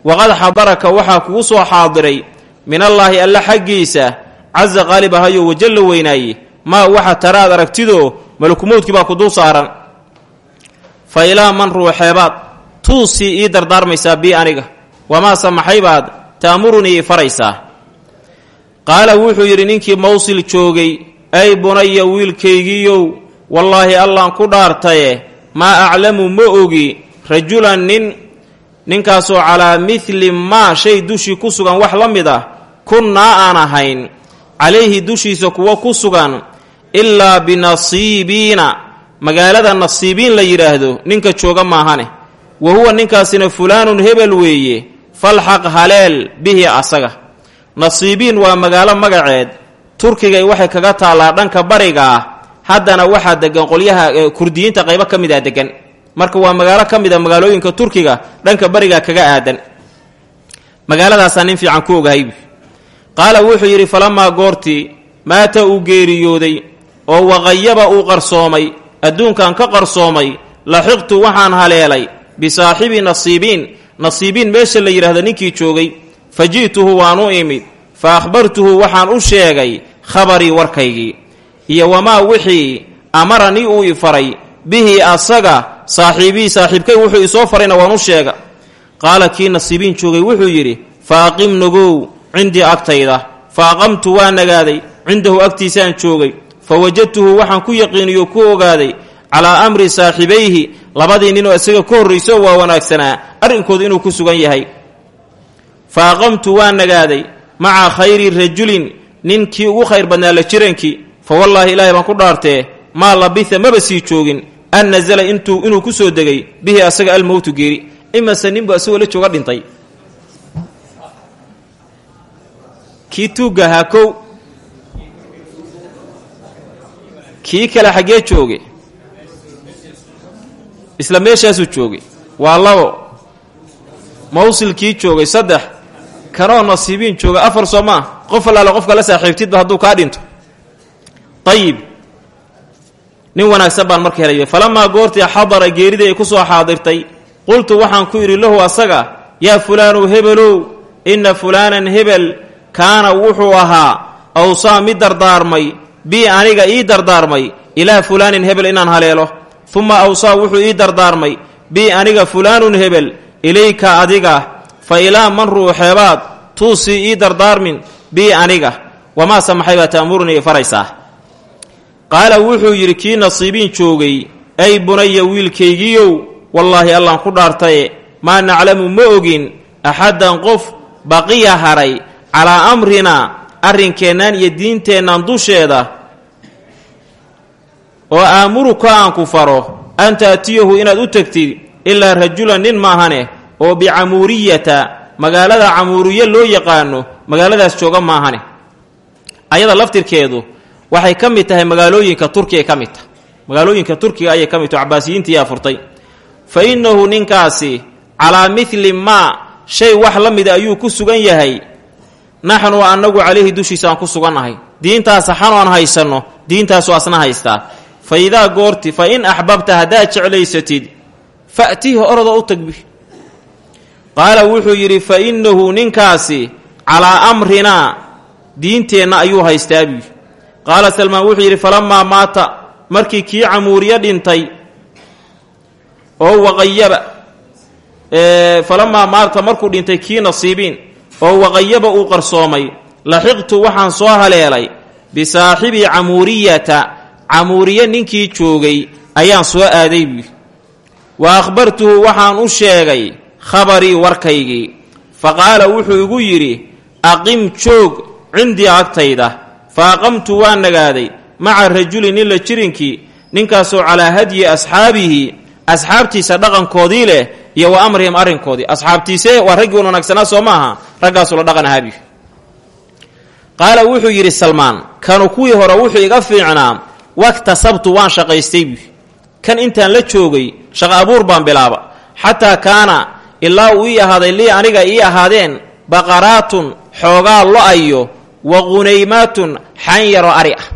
Waqad xadaraka waxaa kugu soo xaadiray minallaahi alla xaggiisa casa qaalib ahayoo wajalla weynaaye. Maa waxa taraad aragtidoo malakumowdkii baa ku dul saaran. Fa ilaa man ruuxeebaad tuusii ii dardaarmaysaa bii aniga. Wamaa samaxaybaad taamurunii i faraysaa qaala wuxuu yidhi ninkii mawsil joogay ay bunaya wiilkaygiiyow wallaahi allaan ku dhaartaye maa aclamu ma ogi rajulan nin ninkaasoo calaa midli maa shay dushii ku sugan wax la mid ah kunnaa aan ahayn calayhi dushiisa kuwa ku sugan ilaa binasiibiina. Magaalada nasiibiin la yidhaahdo ninka jooga maahane wa huwa ninkaasina fulaanun hebel weeye falxaq haleel bihi asaga nasiibiin waa magaalo magaceed. Turkigay waxay kaga taallaa dhanka bariga ah. Haddana waxaa degan qolyaha kurdiyiinta qaybo ka mid a degan marka waa magaalo ka mid a magaalooyinka turkiga dhanka bariga kaga aadan. Magaaladaasaa nin fiican ku ogahaybu qaala wuxuu yidhi falamaa goortii maata uu geeriyooday oo waqayaba uu qarsoomay adduunkan ka qarsoomay laxiqtu waxaan haleelay bisaaxibi nasiibiin nasiibiin meesha la yidhaahdo ninkii joogay fa ji'tuhu waan u imid fa akhbartuhu waxaan u sheegay khabarii warkaygii iyo wamaa wixii amaranii uu i faray bihi asaga saaxiibii saaxiibkay wuxuu isoo farayna waan u sheega. Qaala kii nasiibiin joogay wuxuu yidhi fa aqim nagow cindii agtayda fa aqamtu waa nagaaday cindahu agtiisaan joogay fa wajadtuhu waxaan ku yaqiiniyo ku ogaaday calaa amri saaxibayhi labadii ninoo isaga ka horrayso waa wanaagsanaa arrinkooda inuu ku sugan yahay fa aqamtu waa nagaaday maca khayri rajulin ninkii ugu khayr badnaa la jirankii fa wallaahi ilaahay baan ku dhaartee maa labitha maba sii joogin an nasala intuu inuu ku soo degay bihi asaga almowtu geeri imase ninbu asagoo la jooga dhintay kii tuugga ahaa kow kii kale xaggee jooge isla meeshaasuu joogay waa labo mawsilkii joogay saddex kanoo nasiibiin jooga afar soo maa qof allaale qofka la saaxiibtidba hadduu kaa dhinto. Ayib nin wanaagsan baan marka helay. Falamaa goortii xadara geeridii ay ku soo xaadirtay qultu waxaan ku idhi lahu asaga yaa fulaanu hebelow inna fulaanan hebel kaana wuxuu ahaa awsaa mid dardaarmay bii aniga ii dardaarmay ilaa fulaanin hebel inaan haleelo. Uma awsaa wuxuu ii dardaarmay bii aniga fulaanun hebel ilayka adiga fa ilaa man ruuxeebaad tuusii ii dardaarmin bii aniga wamaase maxay baa ta'murunii faraysaa. Qaala wuxuu yidhi kii nasiibiin joogay ay bunaya wiilkaygiiyow wallaahi allaan ku dhaartaye maa naclamu ma ogin axaddan qof baqiya hadhay calaa amrinaa arrinkeennan iyo diinteennan dusheeda oo aamuruka aan ku faro an taatiyahu inaad u tegtid ilaa rajulan nin maahane oo bicamuuriyata magaalada camuuriye loo yaqaano magaaladaas jooga maahane. Ayada laftirkeedu waxay ka mid tahay magaalooyinka turkiga ka mid tahay. Magaalooyinka turkiga ayay ka mid tahay cabaasiyiintiiyaa furtay. Fa innahu ninkaasi calaa midli maa shay wax la mida ayuu ku sugan yahay. Naxnu annagu calayhi dushiisa aan ku sugannahay diintaas saxanu aan haysanno diintaasu asna haystaa. Fa idaa goorti fa in axbabta haddaad jeclaysatid fa'tihi orodoo u tagbi qaala wuxuu yidhi fa innahu ninkaasi calaa amrinaa diinteenna ayuu haystaa buy qaala salmaan wuxuu yidhi falammaa maata markii kii camuuriye dhintay oo waqayaba falamaa maata markuu dhintay kii nasiibiin oo waqayaba uu qarsoomay laxiqtu waxaan soo haleelay bisaaxibi camuuriyata camuuriye ninkii joogay ayaan soo aaday. Buy wa akhbartuhu waxaan u sheegay khabarii warkaygii. Fa qaala wuxuu igu yidhi aqim joog cindii agtayda. Fa aqamtu waan nagaaday maca rajuli nin la jirinkii ninkaasoo calaa hadyi asxaabihi asxaabtiisa dhaqankoodii leh iyo wa amrihim arrinkoodii. Asxaabtiise waa raggii un wanaagsanaa soo maaha raggaasuu la dhaqan ahaabi qaala wuxuu yidhi salmaan kanu kuwii hore wuxuu iga fiicnaa waktasabtu waan shaqaystay kan intaan la joogay shaqo abuur baan bilaaba. Xataa kaana ilaa uu ii ahaaday lii aniga ii ahaadeen baqaraatun xoogaa lo'ayo wa qunaymaatun xayn yaroo ari ah.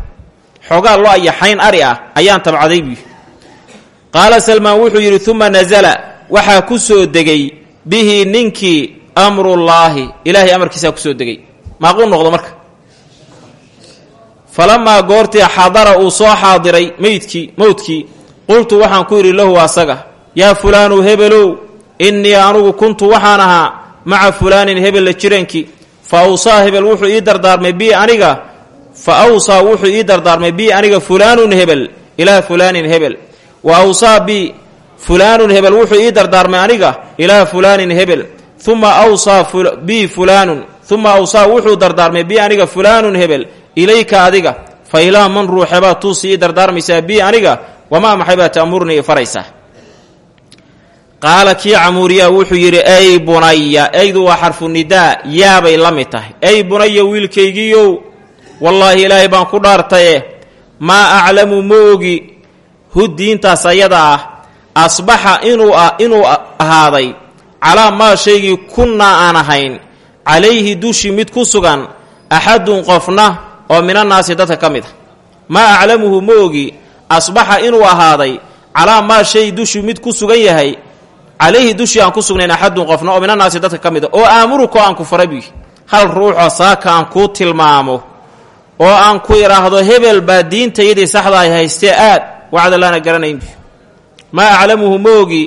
Xoogaa lo'ayo xayn ari ah ayaan tabcaday buy qaala salmaan wuxuu yidhi uma nasala waxaa ku soo degay bihi ninkii amrullaahi. Ilaahay amarkiisaa ku soo degay. Maaquu noqdo marka. Falamaa goortii xadara uu soo xaadiray meydkii mowdkii qultu waxaan ku yidhi lahu asaga yaa fulaanu hebelow innii anugu kuntu waxaan ahaa maca fulaanin hebel la jirankii fa awsaa hebel wuxuu ii dardaarmay bii aniga. Fa awsaa wuxuu ii dardaarmay bii aniga fulaanun hebel ilaa fulaanin hebel. Wa awsaa bi fulaanun hebel wuxuu ii dardaarmay aniga ilaa fulaanin hebel. Uma awsaa bi fulaanun. Uma awsaa wuxuu dardaarmay bi aniga fulaanun hebel ilayka adiga. Fa ilaa man ruuxebaa tuusi ii dardaarmaysaa bii aniga. Wamaa maxaybaa ta'murnii i faraysaa qaala kii camuuriyaa wuxuu yidhi ey bunaya eydu waa xarfu nidaa yaabay la mid tahay. Ey bunaya wiilkaygiiyow wallaahi ilaahay baan ku dhaartaye maa aclamu ma ogi hu diintaas ayada ah asbaxa inuu inuu ahaaday calaa maa shaygii kunnaa aan ahayn calayhi dushi mid ku sugan axadun qofna oo minannaasi dadka ka mid a maa aclamuhu ma ogi asbaxa inuu ahaaday calaa maa shay dushi mid ku sugan yahay calayhi dushii aan ku sugnayn axadun qofna oo minannaasi dadka ka mid a oo aamuruko aan ku farabi hal ruuxoo saaka aan kuu tilmaamo oo aan ku idhaahdo hebel baa diintayadii saxda ay haystee aad wacdalaana garanaynbi maa aclamuhu ma ogi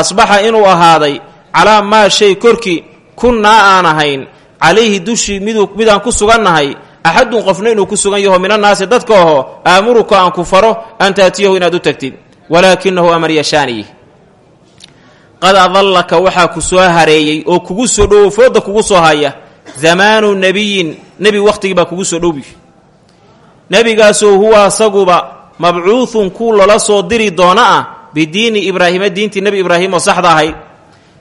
asbaxa inuu ahaaday calaa maa shay korkii kunnaa aan ahayn calayhi dushii midaan ku sugannahay axadun qofna inuu ku sugan yaho minannaasi dadka oho aamuruka aan ku faro an taatiyahu inaad u tagtid. Walaakinahu amar yashaaniyi qad adallaka waxaa ku soo hareeyey oo kugu soo dhowo fooda kugu soo haya zamaanu nebiyin nebi wakhtigii baa kugu soo dhowbi nebigaasoo huwa asaguba mabcuuhun kuu lala soo diri doona ah bidiini ibraahima diintii nebi ibraahim oo saxda ahayd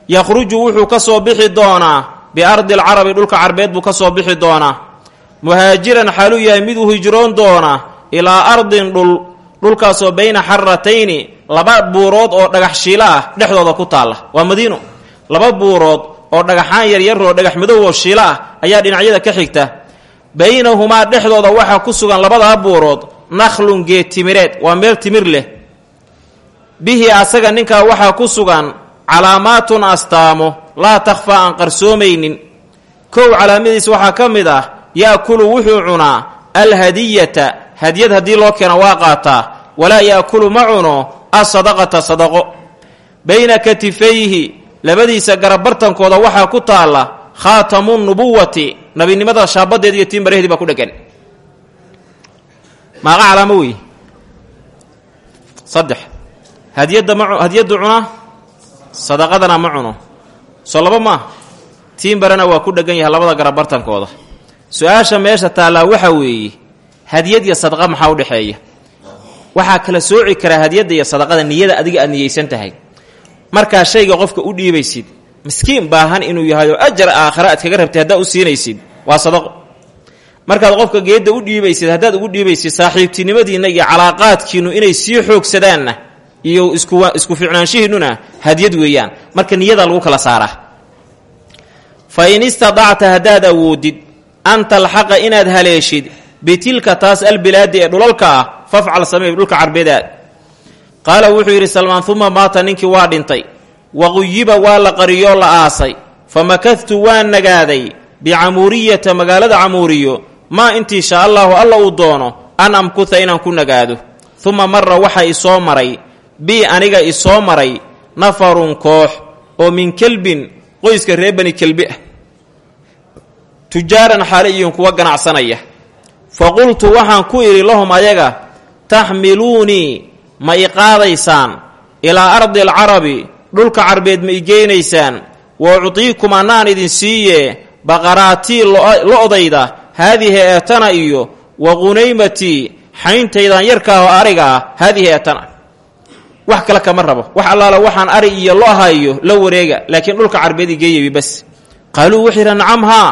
yakhruju wuxuu ka soo bixi doonaa biardi alcarabi dhulka carbeed buu ka soo bixi doonaa. Muhaajiran xaaluu yahay mid u hijroon doona ilaa ardin dhul dhulkaasoo bayna xaratayni laba buurood oo dhagax shiilo ah dhexdooda ku taalla. Waa madiino laba buurood oo dhagaxaan yaryaroo dhagax madow oo shiilo ah ayaa dhinacyada ka xigta. Baynahumaa dhexdooda waxaa ku sugan labadaa buurood nakhlun geed timireed. Waa meel timir leh. Bihi asaga ninkaa waxaa ku sugan calaamaatun astaamo laa takhfaa aan qarsoomaynin. Kow calaamadiis waxaa ka mid ah yaakulu wuxuu cunaa alhadiyata. Hadiyad haddii loo keena waa qaataa walaa yaakulu ma cuno asadaqata sadaqo. Bayna katifayhi labadiisa garabbartankooda waxaa ku taalla khaatamu nubuwati nabinimada shaabadeed iyo tii baa ku dhegan maaqa calaamo wey saddex. Ma hadiyaddu cunaa sadaqadana ma cuno. Soo laba tiimbarana waa ku dhegan yahay labada garabbartankooda su'aasha meesha taallaa waxa weeye hadiyad iyo sadaqa maxaa u dhexeeya waxaa kala sooci karaa hadiyadda iyo sadaqada niyada adiga aad niyeysan tahay. Markaa shayga qofka u dhiibaysid miskiin baahan inuu yahay oo ajar aakhare aad kaga rabtay haddaad u siinaysid waa sadaqo markaad qofka geedda u dhiibaysid haddaad ugu dhiibaysid saaxiibtinimadiinna iyo calaaqaadkiinnu inay sii xoogsadaanna iyo isku ficnaanshihiinnuna hadiyad weeyaan. Marka niyadaa lagu kala saaraa fa in istadacta haddaad awoodid an talxaqa inaad haleeshid bitilka taas albilaadi ee dhulalka ah fafcal samey dhulka carbeedaad qaala wuxuu yidhi salmaan uma maata ninkii waa dhintay. Waquyiba waa la qariyoo la aasay. Fa makadtu waan nagaaday. Bicamuuriyata magaalada camuuriyo. Maa intii shaa allaahu alla uu doono an amkuha inaan ku nagaado. Uma mara waxa isoo maray. Bii aniga isoo maray nafarun koox oo min kelbin qoyska reer bani kelbi ah. Tujaaran xaale iyon kuwa ganacsanaya. Fa qultu waxaan ku idhi lahum ayaga taxmiluunii ma i qaadaysaan. Ilaa ardi alcarabi dhulka carbeed ma i geynaysaan wa ucdiikum annaan idin siiye baqaraatii lo-dayda haadihi eetana iyo wa qunaymatii xayntaydan yarkaa oo ariga ah haadihi eetana wax kale kama rabo. Wax allaala waxaan ari iyo lo hayo la wareega. Laakiin dhulka carbeed igeeyabi bas. Qaaluu wuxuu yidha nacam haa.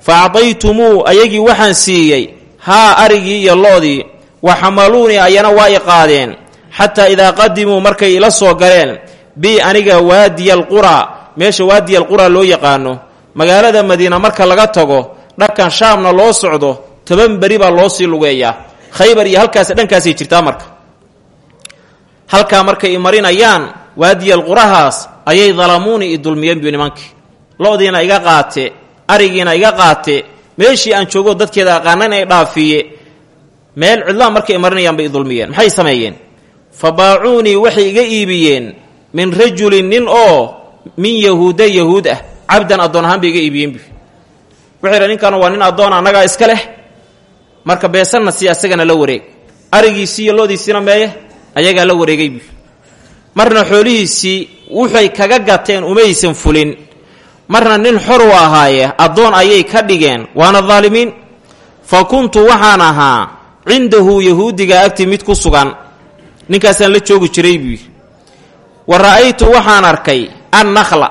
Fa acdaytumuu ayagii waxaan siiyey. Haa arigii iyo loodii wa xamaluunii ayana waa i qaadeen xataa idaa qadimuu markay ila soo galeen bii aniga waadiya alquraa meesha waadiya alquraa loo yaqaano magaalada madiina marka laga tago dhankan shaamna loo socdo toban beri baa loo sii lugeeyaa khaybar iyo halkaas dhankaasay jirtaa marka halkaa markay marinayaan waadiya alqurahaas ayay dalamuuni i dulmiyeen bu nimankii lo-diina iga qaate arigiina iga qaate meeshii aan joogo dadkeeda aqaanan ay dhaafiye meel cidlaa markay marinayaan bay i dulmiyeen. Maxay sameeyeen? Fa baacuunii waxay iga iibiyeen min rajulin nin oo min yahuuda yahuud ah. Cabdan addoon ahaan bay iga iibiyeen bu wuxuu yidha ninkan waa nin addoon annagaa iska leh. Marka beesanna si asagana la wareeg. Arigiisii iyo loodiisiina meeye ayagaa la wareegay bu marna xoolihiisii wuxay kaga gateen umaysan fulin. Marna nin xor u ahaaye addoon ayay ka dhigeen. Waana daalimiin. Fa kuntu waxaan ahaa cindahu yahuudiga agti mid ku sugan. Ninkaasaan la joogi jiray buu wa ra'aytu waxaan arkay an nakhla.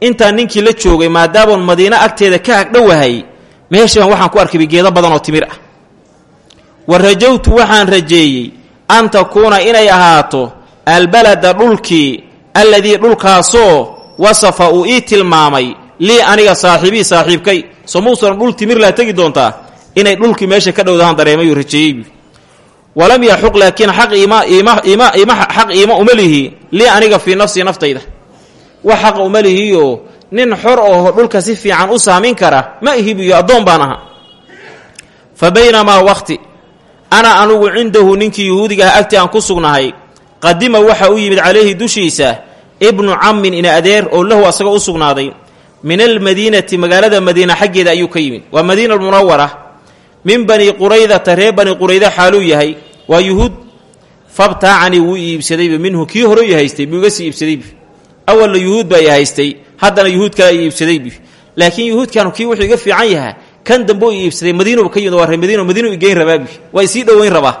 Intaan ninkii la joogay maadaamoon madiino agteeda ka agdhowahay meeshaan waxaan ku arkay geedo badan oo timir ah. Wa rajowtu waxaan rajeeyey an takuuna inay ahaato albalada dhulkii alladii dhulkaasoo wasafa uu ii tilmaamay lii aniga saaxiibii saaxiibkay. Soo muusan dhul timir laa tegi doontaa inay dhulkii meesha ka dhowdahaan dareemayuu rajeeyeybu walam yaxuq laakiin xaq xaq iima uma lihi lii aniga fii nafsii naftayda. Wax xaqa uma lihioo nin xor oo dhulka si fiican u saamin kara ma ihibiyo addoon baan aha fa baynamaa waqti ana anugu cindahu ninkii yuhuudiga ah agti aan ku sugnahay qadima waxa u yimid calayhi dushiisa ibnu cammin ina adeer oo lahu asaga u sugnaaday min almadiinati magaalada madiina xaggeeda ayuu ka yimid. Waa madiina almunawara min bani quraydata reer bani qurayda xaaluu yahay. Waa yuhuud fabtaacanii wuu iibsadayba minhu kii hore i haystay buu iga sii iibsadayb awalna yuhuud baa i kale i iibsadaybi laakiin yuhuudkanu kii wuxuu iga fiican yahaa kan dambe iibsaday madiinuba ka yimid waa reer madiino madiinu igeyn rabaabi waa isii dhoweyn rabaa.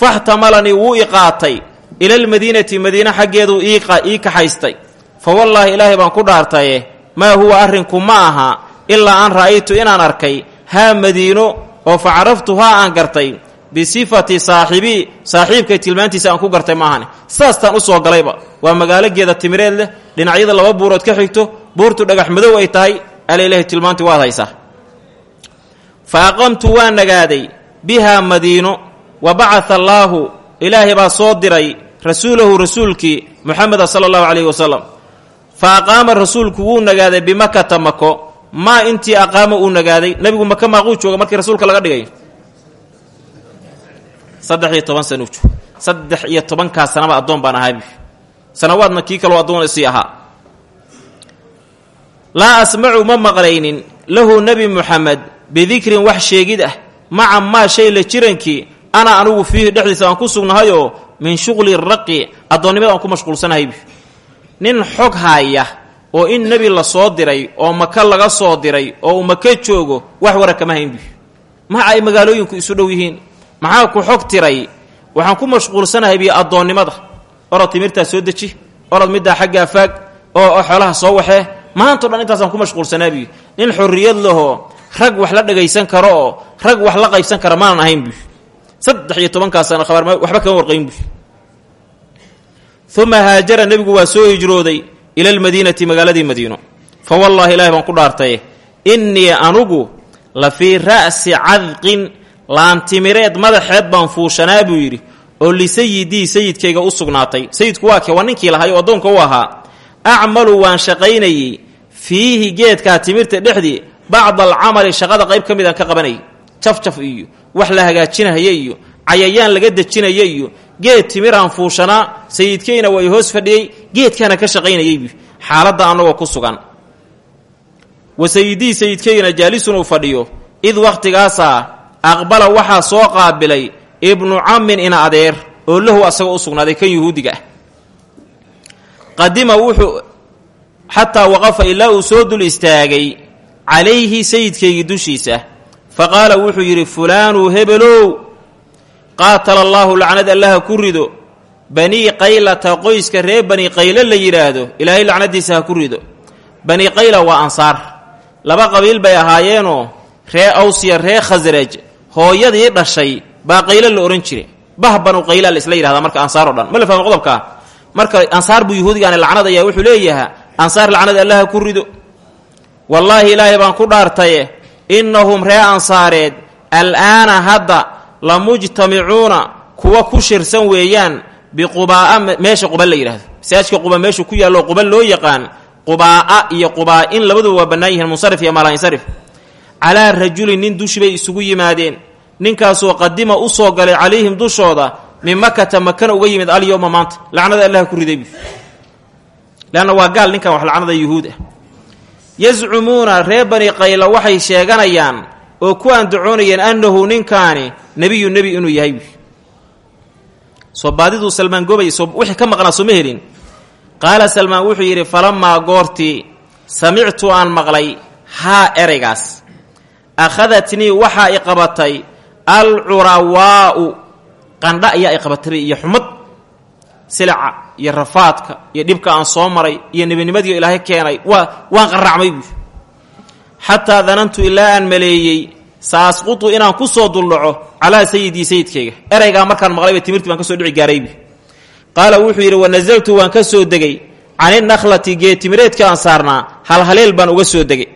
Faxtamalanii wuu i qaatay ila almadiinati madiine xaggeeduu ii kaxaystay. Fa wallaahi ilaahay baan ku dhaartaye maa huwa arrinku ma aha ilaa an ra'aytu inaan arkay haa madiino oo fa caraftuhaa aan gartay bisifati saaxibii saaxiibkay tilmaantiisa aan ku gartay maahane saastaan u soo galayba. Waa magaalo geeda timireed leh dhinacyada laba buurood ka xigto buurtu dhagax madow ay tahay ala ilaahay tilmaantii waad haysaa. Fa aqamtu waa nagaaday bihaa madiino wa bacaa allaahu ilaahay baa soo diray rasuulahu rasuulkii muxameda sala allahu calayhi wasalam fa aqaama rasuulku wuu nagaaday bimakata mako maa intii aqaama uu nagaaday nebigu maka maaquu jooga markii rasuulka laga dhigay? Saddex iyo toban sanuu joog saddex iyo tobankaa sanaba addoon baan ahaabi sanawaadna kii kaloo addoon isii ahaa. Laa asmacu ma maqlaynin lahu nebi muxamed bidikrin wax sheegid ah maca maa shay la jirankii ana anugu fiihi dhexdiisa aan ku sugnahayoo min shuqli raqi addoonnimada aan ku mashquulsanahaybi nin xog haaya oo in nebi la soo diray oo maka laga soo diray oo uu maka joogo wax wara kama haynbi maxa ay magaalooyinku isu dhow yihiin? Maxaa ku xog tiray? Waxaan ku mashquulsanahay biyo addoonnimada. Orod timirtaa soo deji orod middaa xaggaa faag oo xoolaha soo waxee. Maantao dhan intaasaan ku mashquulsanaabiyo nin xorriyad lahoo rag wax la dhagaysan karo oo rag wax la qaybsan kara maanan ahayn buy saddex iyo tobankaa sana khabaar waxba kama warqayn buy uma haajara nebigu waa soo hijrooday ila almadiinati magaaladii madiino. Fa wallaahi ilaahi baan ku dhaartaye innii anugu la fii ra'si cadqin laantimireed madaxeed baan fuushanaa buu yidhi oo lisayidii sayidkayga u sugnaatay. Sayidku waa kee waa ninkii lahay oo addoonka u ahaa. Acmalu waan shaqaynayey fiihi geedkaa timirta dhexdii bacda alcamali shaqada qayb ka mid aan ka qabanayay jafjaf iyo wax la hagaajinahaya iyo cayayaan laga dejinaya iyo geed timiraan fuushanaa sayidkayna waa i hoos fadhiyey geedkaana ka shaqaynayay xaaladda annagoo ku sugan. Wa sayidii sayidkaygana jaalisun uu fadhiyo id wakhtigaasaa aqbala waxaa soo qaabilay ibnu cammin ina adeer oo lahu asaga u sugnaaday kan yuhuudiga ah. Qadima wuxuu xataa waqafa ilaa uu soo dul istaagay calayhi sayidkaygii dushiisa. Fa qaala wuxuu yidhi fulaanu hebelow qaatala allaahu lacnad allaha ku rido banii qaylata qoyska reer bani qaylo la yidhaahdo ilaahay lacnadiisa ha ku rido. Bani qayla waa ansaar. Laba qabiil bay ahaayeenoo ree awsiya ree khasraj hooyadii dhashay baa qaylo la odhan jiray. Bah banu qayla la isla yidhahdaa marka ansaar o dhan. Ma la fahmo qodobkaa marka ansaar buu yuhuudigaani lacnad ayaa wuxuu leeyahaa ansaar lacnad allaha ku rido. Wallaahi ilaahay baan ku dhaartaye innahum ree ansaareed al'aana hadda la mujtamicuuna kuwa ku shirsan weeyaan biqubaa'a meesha quba la yidhahdo masaajka quba meeshu ku yaallo quba loo yaqaan qubaa'a iyo qubaa'in labaduba waa bannaan yihiin munsarif iyo maalayinsarif calaa rajulin nin dushi bay isugu yimaadeen. Ninkaasoo qadima u soo galay calayhim dushooda min makata makana uga yimid alyowma maanta. Lacnada allaha ku riday leanna waa gaal ninkan wax lacnada yuhuud ah. Yazcumuuna reer bani qayla waxay sheeganayaan oo ku andacoonayeen annahu ninkaani nebiyu nebi inuu yahay soo baadiduu salmaan goobay soo wixii ka maqnaa sooma helin. Qaala salmaan wuxuu yidhi falamaa goortii samictu aan maqlay haa eraygaas. Akhadatnii waxaa i qabatay alcurawaa'u qandha ayaa i qabatay iyo xumad silica iyo rafaadka iyo dhibka aan soo maray iyo nebinimadii ilaahay keenay. Waa waan qaracmay buu xataa danantu ilaa aan maleeyey sa asqutu inaan ku soo duldhaco calaa sayidii sayidkayga eraygaa markaan maqlayba timirtii baan ka soo dhici gaaraybi qaala wuxuu yidhi wa nasaltu waan ka soo degay caninakhlati geetimireedka aan saarnaa halhaleel baan uga soo degay.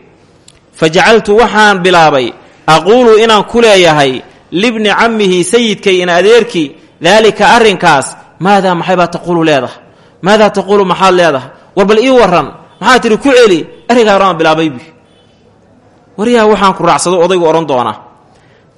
Fa jacaltu waxaan bilaabay aquulu inaan ku leeyahay libni cammihi sayidkay in adeerkii daalika arrinkaas maadaa maxaybaa taquulu leedahay maadaa taquulu maxaad leedahay war bal ii warran maxaad tidhi ku celi ereygaa horaan bilaabaybi waryaa waxaan ku raacsado odaygu odhan doonaa.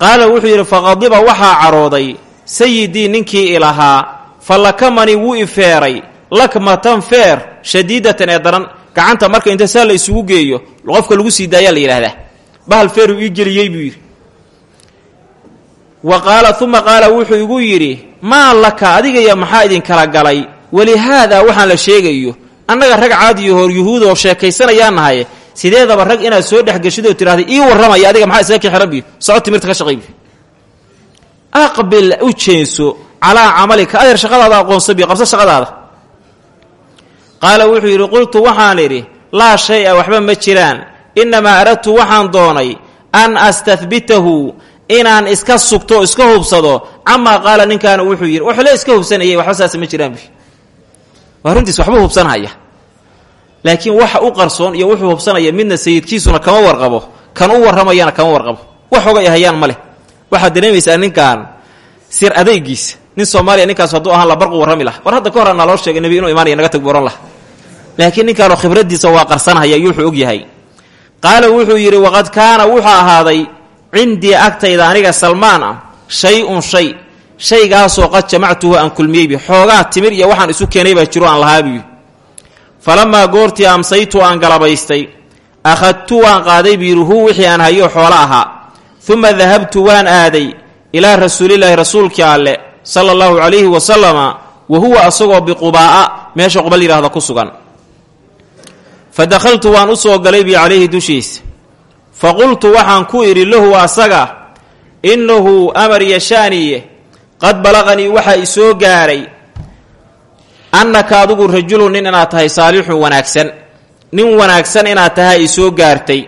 Qaala wuxuu yidhi faqadiba waxaa carooday sayidii ninkii ilahaa fa lakamani wuu ifeeray lakmatan feer shadiidatan ee daran gacanta marka inta saa la isugu geeyo qofka lagu sii daayaa la yidhahdaa bahal feeruu ii geliyey buu yidhi. Wa qaala uma qaala wuxuu igu yidhi maa laka adigaya maxaa idinkala galay? Walihaadaa waxaan la sheegayo annaga rag caadiyo hor yuhuud oo sheekaysanayaan nahay sideedaba rag inaad soo dhexgeshidoo tidhahda ii warramaya adiga maxaa isaga kixirabi soco timirta ka shaqaybi aqbil u jeenso calaa camalika adeer shaqadaada aqoonsabi qabso shaqadaada. Qaala wuxuu yidhi qultu waxaan idhi laa shay-a waxba ma jiraan. Innamaa aradtu waxaan doonay an astahbitahu inaan iska sugto iska hubsado. Camaa qaala ninkaana wuxuu yidhi waxle iska hubsanayay waxba saas ma jiraan bi waa runtiis hubsanhaya laakiin waxa u qarsoon iyo wuxuu hubsanaya midna sayidkiisuna kama warqabo kan u warramayana kama warqabo. Wax ogay hayaan ma leh. Waxaad ninkan sir adaygiisa nin soomaaliya ninkaas hadduu ahaan la barqu warrami lah. War hadda ka loo sheegay nebi inuu imaanaya naga tag buran lah. Laakiin ninkaanoo khibraddiisa waa qarsanhaya iyo wuxuu og yahay. Qaala wuxuu yidhi waqad kaana wuxuu ahaaday cindii agtayda aniga salmaan ah shay-un shay. Shaygaasoo qad jamactuhu aan kulmiyeybi xoogaa timir iyo waxaan isu keenay baa jiro aan lahaabiyo falamaa goortii amsaytu aan galabaystay akhadtu waan qaaday biiruhu wixii aan hayo xoolo ahaa uma dahabtu waan aaday ilaa rasuulilaahi rasuulkii alle sala allahu calayhi wasalama wa huwa asagoo biqubaa'a meesha qubal yidhahda ku sugan fa dakhaltu waan u soo galay bi calayhi dushiisa fa qultu waxaan ku idhi lahu asaga innahu amar yashaaniye qad balaqanii waxaa i soo gaaray annaka adigu rajulun nin inaad tahay saalixun wanaagsan. Nin wanaagsan inaad tahay i soo gaartay.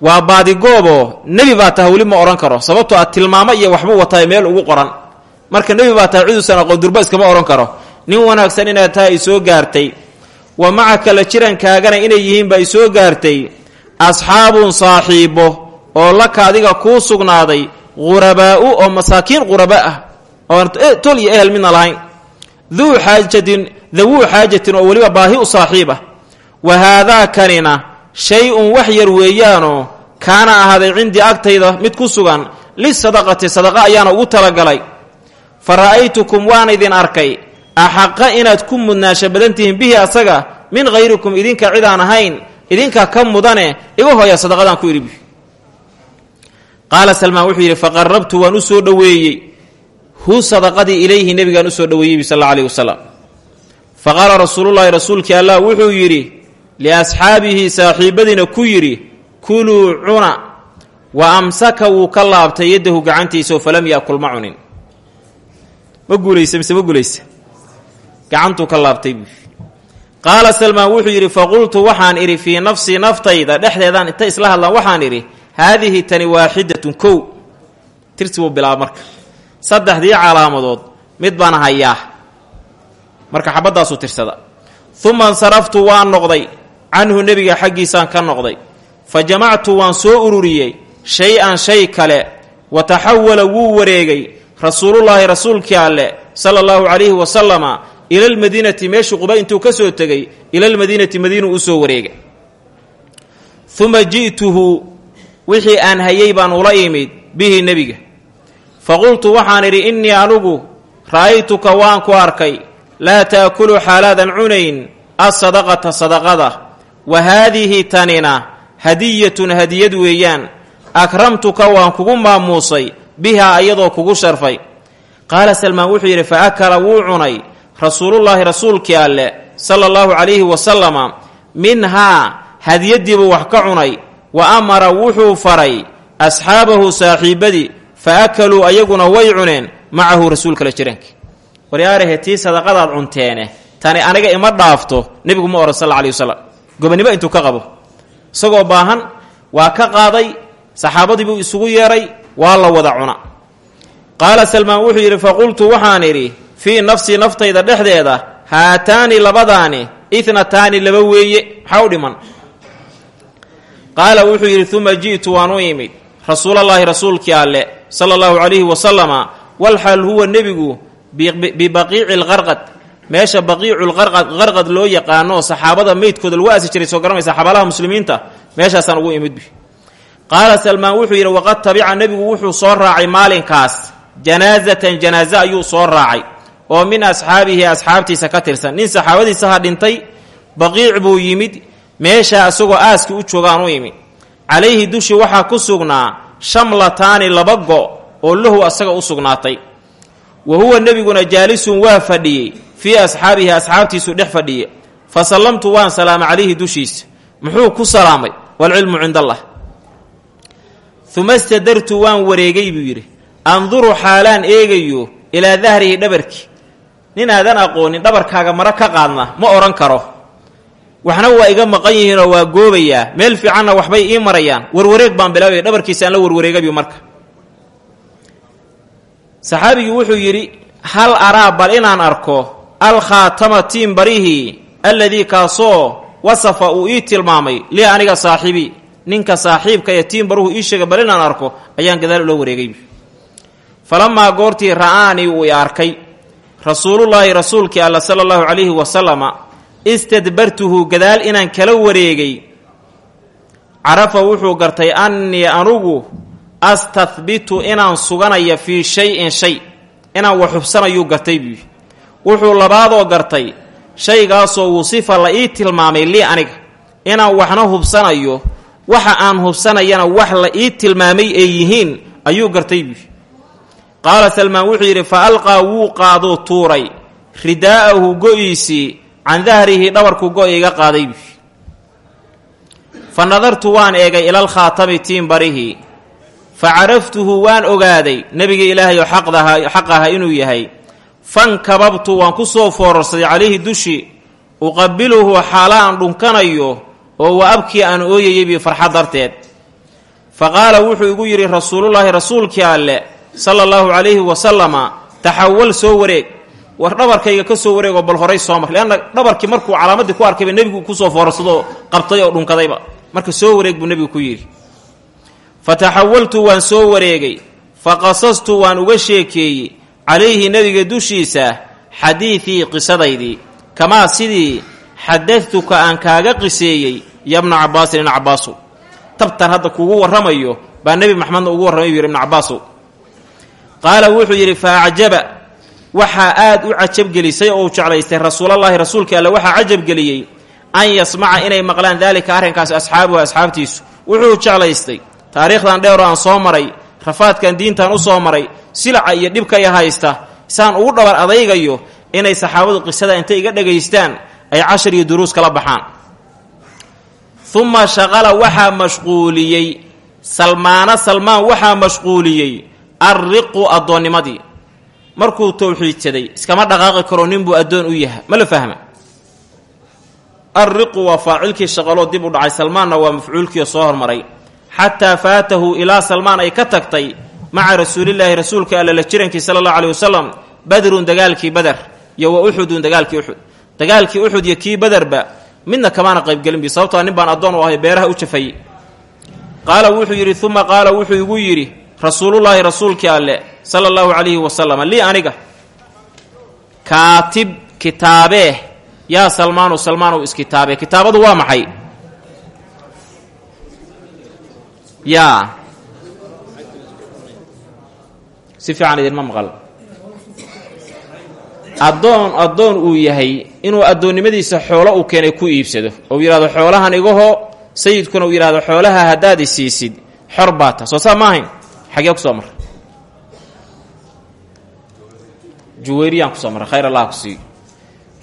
Waa baadigoobo nebi baa tahay weli ma odhan karo sababtoo aad tilmaamo iyo waxbuu wataay meel ugu qoran. Marka nebi baa tahay ciduusan aqoon durba iskama odhan karo. Nin wanaagsan inaad tahay i soo gaartay. Wa macaka la jirankaagana inay yihiin baa i soo gaartay. Asxaabun saaxiibo oo laka adiga kuu sugnaaday qurabaa'u oo masaakiin quraba ah. Oon tol iyo ehel midna lahayn duu xaajatin dawuu xaajatin oo weliba baahi u saaxiib ah. Wa haadaa kanina shay-un wax yar weeyaanoo kaana ahaaday cindii agtayda mid ku sugan lisadaqati sadaqa ayaana ugu talagalay. Fa ra'aytukum waan idin arkay axaqa inaad ku mudnaasha badan tihiin bihi asaga min hayrikum idinka cidaan ahayn idinka ka mudane iga hooya sadaqadaan ku qaala salmaan wuxuu yidhi faqarabtu waan u soo dhoweeyey hu sadaqadii ilayhi nebigaan u soo dhoweeyey bi sal alla aleyh wasalam fa qaala rasuulkii allah wuxuu yidhi liasxaabihi saaxiibadiina ku yidhi kuluu cuna wa amsaka wuu ka laabtay yaddahu gacantiisaoo falam yaakul ma cunin ma guulaysa mise ma guulaysa gacantuu ka laabtay qaala salmaan wuxuu yidhi faqultu waxaan idhi fii nafsii naftayda dhexdeedaan inta isla hadlaan waxaan idhi haadihi tani waaxidatun kow. Tirsi buu marka saddexdii calaamadood mid baan hayaa marka xabaddaasuu tirsada. Uma insaraftu waan noqday. Canhu nebiga xaggiisaan ka noqday. Fa jamactu waan soo ururiyey. Shay-an shay kale. Wa taxawala wuu wareegay. Rasuulullaahi rasuulkii alle sala allahu calayhi wasalama ilalmadiinati meeshii quba intuu ka soo tegey ilalmadiinati madiinu u soo wareegay. Uma ji'tuhu wixii aan hayay baan ula imid bihi nebiga fa qultu waxaan idhi innii anugu ra'aytuka waan ku arkay. Laa taakulu xaalaadan cunayn asadaqata sadaqada. Wa haadihi tanina hadiyatun hadiyad weeyaan. Akramtuka waan kugu maamuusay bihaa iyadoo kugu sharfay. Qaala salmaan wuxuu yidhi fa akala wuu cunay. Rasuulullaahi rasuulkii alle sala allahu calayhi wasalama minhaa hadiyaddiibuu wax ka cunay. Wa amara wuxuu faray asxaabahu saaxiibadii fa akaluu ayaguna way cuneen macahu rasuulkala jiraanki waryaarahe tii sadaqadaad cunteene tani aniga ima dhaafto nebigu ma ohan sal alay wasalam gobonimo intuu ka qabo isagoo baahan waa ka qaaday saxaabadii buu isugu yeedhay waa la wada cuna qaala salmaan wuxuu yidhi faqultu waxaan idhi fii nafsii naftayda dhexdeeda haataani labadaani itnataani laba weeye maxaa u dhiman qaala wuxuu yidhi uma ji'tu waan u imid rasuulallaahi rasuulkii alle sala allahu calayhi wasalama walxaal huwa nebigu bibaqiici lqarqad meesha baqiiculqarqad qarqad loo yaqaano saxaabada meydkooda lagu aasi jiray soo garanaysa xabaalaha muslimiinta meeshaasaan ugu imid qaala salmaan wuxuu yidhi waqad tabica nebigu wuxuu soo raacay maalinkaas janaasatan janaaze ayuu soo raacay oo min asxaabihi asxaabtiisa ka tirsan. Nin saxaabadiisaha dhintay baqiic buu yimid meeshaa isagoo aaskii u joogaan u imid calayhi dushi waxaa ku sugnaa shamlataani laba go' oo lahu asaga u sugnaatay. Wa huwa nebiguna jaalisun waa fadhiyey fii asxaabihi asxaabtiisu dhex fadhiye fa sallamtu waan salaamay calayhi dushiisa. Muxuu ku salaamay? Waalcilmu cind allah uma stadartu waan wareegay buu yidhi. Anduru xaalaan eegayo ilaa dahrihi dhabarki. Nin aadan aqoonin dhabarkaaga mara ka qaadna ma odhan karo waxna waa iga maqan yihiinoo waa goobayaa. Meel fiicanna waxbay ii marayaan. Warwareeg baan bilaabaya dhabarkiisa aan la warwareegabi marka. Saxaabigii wuxuu yidhi hal araa bal inaan arko alkhaatama tiin barihii alladii kaasoo wasafa uu ii tilmaamay lii aniga saaxiibi. Ninka saaxiibka ee tiin baruhu ii sheegay bal inaan arko ayaan gadaal ula wareegay. Falamaa goortii ra'aanii uu i arkay. Rasuulullaahi rasuulkii alla sala allahu calayhi wasalama istadbartuhu gadaal inaan kala wareegay carafa wuxuu gartay annii anugu astahbitu inaan suganaya fii shay-in shay. Inaan wax hubsanayuu gartay buu wuxuu labaadoo gartay shaygaasoo wusifa la ii tilmaamay lii aniga. Inaan waxna hubsanayo waxa aan hubsanayana wax la ii tilmaamay ay yihiin ayuu gartay buu qaala salmaan wuxuu yidhi fa alqaa wuu qaaduu tuuray ridaa'ahu go-iisii can dahrihi dhabarku go- iga qaaday fa nadartu waan eegay ilal khaatami tiin barihii. Fa caraftuhu waan ogaaday nebiga ilaahay oo xaq aha inuu yahay. Fankababtu waan ku soo foorarsaday calayhi dushi uqabiluhu xaala aan dhunkanayo oo wa abkii aan ooyayaybi farxad darteed. Fa qaala wuxuu igu yidhi rasuulullaahi rasuulkii alle sala allahu calayhi wasalama taxawal soo wareeg war dhabarkayga ka soo wareegoo bal horay soo mar leanna dhabarkii markuu calaamaddii ku arkayba nebigu ku soo foorarsadoo qabtay oo dhunkadayba. Marka soo wareeg buu nebigu ku yidhi. Fa taxawaltu waan soo wareegay. Fa qasastu waan uga sheekeeyey. Calayhi nebiga dushiisa xadiidii qisadaydii. Kamaa sidii xadadtuka aan kaaga qiseeyey yabna cabbaasin ibna cabbaasow tabtan hadda kuugu warramayo baa nebi maxamedna ugu warramay buu yidhi ibna cabbaasow qaala wuxuu yidhi fa acjaba waxaa aad u cajabgelisay oo u jeclaystay rasuulallaahi rasuulkii alle waxaa cajabgeliyey an yasmaca inay maqlaan daalika arrinkaas asxaabuhu asxaabtiisu. Wuxuu jeclaystay taariikhdan dheeroo aan soo maray rafaadkan diintan u soo maray silaca iyo dhibkaya haysta saan ugu dhabar adaygayo inay saxaabadu qisada intay iga dhagaystaan ay cashar iyo duruus kala baxaan. Uma shaqala waxaa mashquuliyey. Salmaana salmaan waxaa mashquuliyey. Alriqu addoonnimadii markuu towxiidsaday iskama dhaqaaqi karo ninbuu addoon u yaha ma la fahma? Alriqu waa faacilkii shaqaloo dib u dhacay. Salmaanna waa mafcuulkiio soo hormaray. Xataa faatahu ilaa salmaan ay ka tagtay maca rasuulillaahi rasuulka alla la jirankii sala allahu aleyh wasalam badrun dagaalkii bader iyo wa uxudun dagaalkii uxud. Dagaalkii uxud iyo kii baderba midna kamaana qaybgelinbi sababtoa nin baan addoon u ahay beeraha u jafayey qaala wuxuu yidhi uma qaala wuxuu igu yidhi rasuulullaahi rasuulkii alle sala allahu calayhi wasalam lii aniga kaatib kitaabee yaa salmaanu salmaanow iskitaabee kitaabadu waa maxay? Yaa. Si fiican idinma maqal. Addoon uu yahay inuu addoonnimadiisa xoolo uu keenay ku iibsado. Ou yidhahdo xoolahan igaho sayidkuna uu yidhahdo xoolaha haddaad i siisid xor soo saa ma ahayn xagee ku soo mara juweyriyaan ku soo marray khayr allah ku siiyo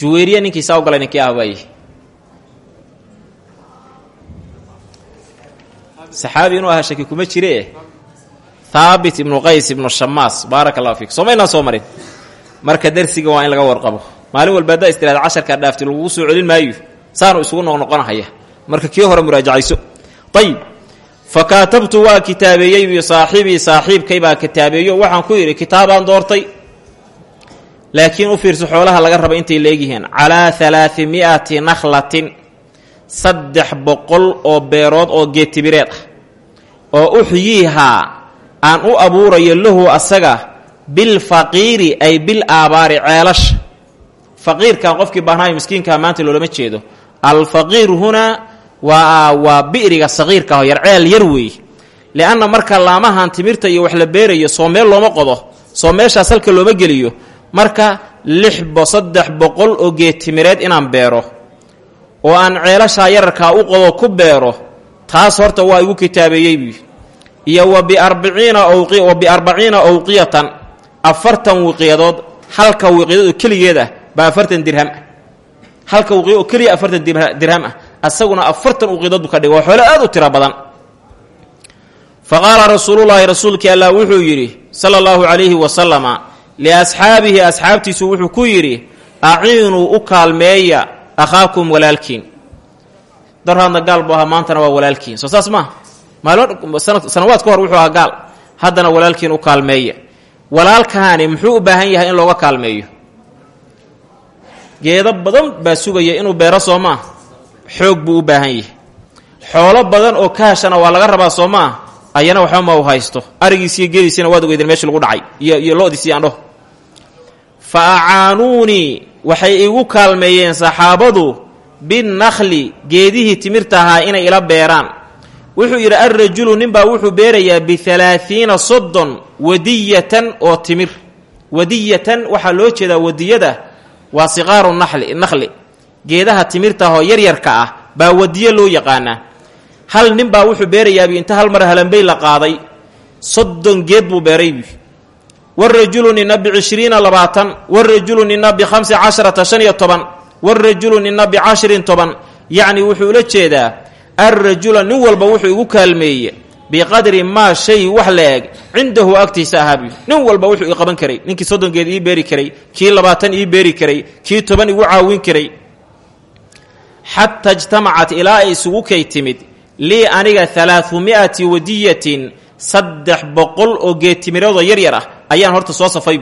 juweyriya ninkii saa u galay ninkii ah ahaa shaki kuma jire. Haabit ibnu qays ibnu shamaas baaraka allahu fiik soomaynaan soo marin. Marka darsiga waa in laga warqabo. Maalin walba haddaa istiraada casharkaa dhaafti lagugu soo celin maayo. Saanu isugu noqnoqonahaya marka kii hore muraajacayso. Ayib fa kaatabtu waa kitaabeeyey bi saaxibii saaxiibkay baa kitaabeeyo waxaan ku yidhi kitaabaan doortay laakiin u fiirso xoolaha laga raba intay leegyihiin calaa alaami'ati nakhlatin saddex boqol oo beerood oo geetibireed ah oo uxyiihaa aan u abuurayo lahu asaga bilfaqiiri ay bil aabaari ceelasha faqiirkan qofkii baahnayo miskiinkaa maanta loolama jeedo alfaqiir hunaa waa waa bi'riga saqiirka aho yar ceel yar weeye lianna marka laamahan timirta iyo wax la beerayo soo meel looma qodo soo meeshaas halka looma geliyo. Marka lix bo saddex boqol oo geetimireed inaan beero oo aan ceelashaa yararkaa u qodo ku beero taas horta waa igu kitaabeeyey buy iyo wa biarbiciina awqi wa biarbaciina awqiyatan afartan wiqiyadood halka wiqiyadood oo keligeed ah baa afartan dirham. Halka wiqiya oo keliya afartan dirham ah asaguna afartan uqiyadood buu ka dhigay xoolo aad u tiro badan. Fa qaala rasuulullaahi rasuulkii allah wuxuu yidhi sala allahu calayhi wasalama liasxaabihi asxaabtiisu wuxuu ku yidhi aciinuu u kaalmeeya akhaakum walaalkiin. Darhaadna gaal buu maantana waa walaalkiin. Soo saas maaha maalmo sanawaad ka hor wuxuu ahaa gaal. Haddana walaalkiin u kaalmeeya. Walaalkaani muxuu u baahan yahay in looga kaalmeeyo? Geedo badan baa sugaya inuu beero soo maa xoog buu u baahan yahay. Xoolo badan oo kaashana waa laga rabaa soo maa ayana waxba ma u haysto. Arigiisiiyo geediisina waad ogeydeen meeshii lagu dhacay iyo iyo lo-diisii andho. Fa acaanuunii waxay igu kaalmeeyeen saxaabadu binnakhli geedihii timirta ahaa inay ila beeraan. Wuxuu yidhi alrajulu ninbaa wuxuu beerayaa bialaaiina soddon wadiyatan oo timir. Wadiyatan waxaa loo jeedaa wadiyada waa siqaaru nakhli geedaha timirtaahoo yaryarka ah baa wadiyo loo yaqaanaa. Hal nin baa wuxuu beerayaabi inta hal mar halanbey la qaaday soddon geed buu beeraybi warajulu nina bicishriina labaatan warajulu nina bikhamsi casharata shan iyo toban warajulu nina bicashrin toban. Yacni wuxuu ula jeedaa alrajula nin walba wuxuu igu kaalmeeye biqadri maa shay wax la eg cindahu agtiisa nin walba wuxuu ii qaban karay ninkii soddon geed ii beeri karay kii labaatan ii beeri karay kii toban igu caawin karay xata ijtamacat ilaa ay isugu kay timid lii aniga alaahumi'ati wadiyatin saddex boqol oo geetimiradoo yar yar ah ayaan horta soo safay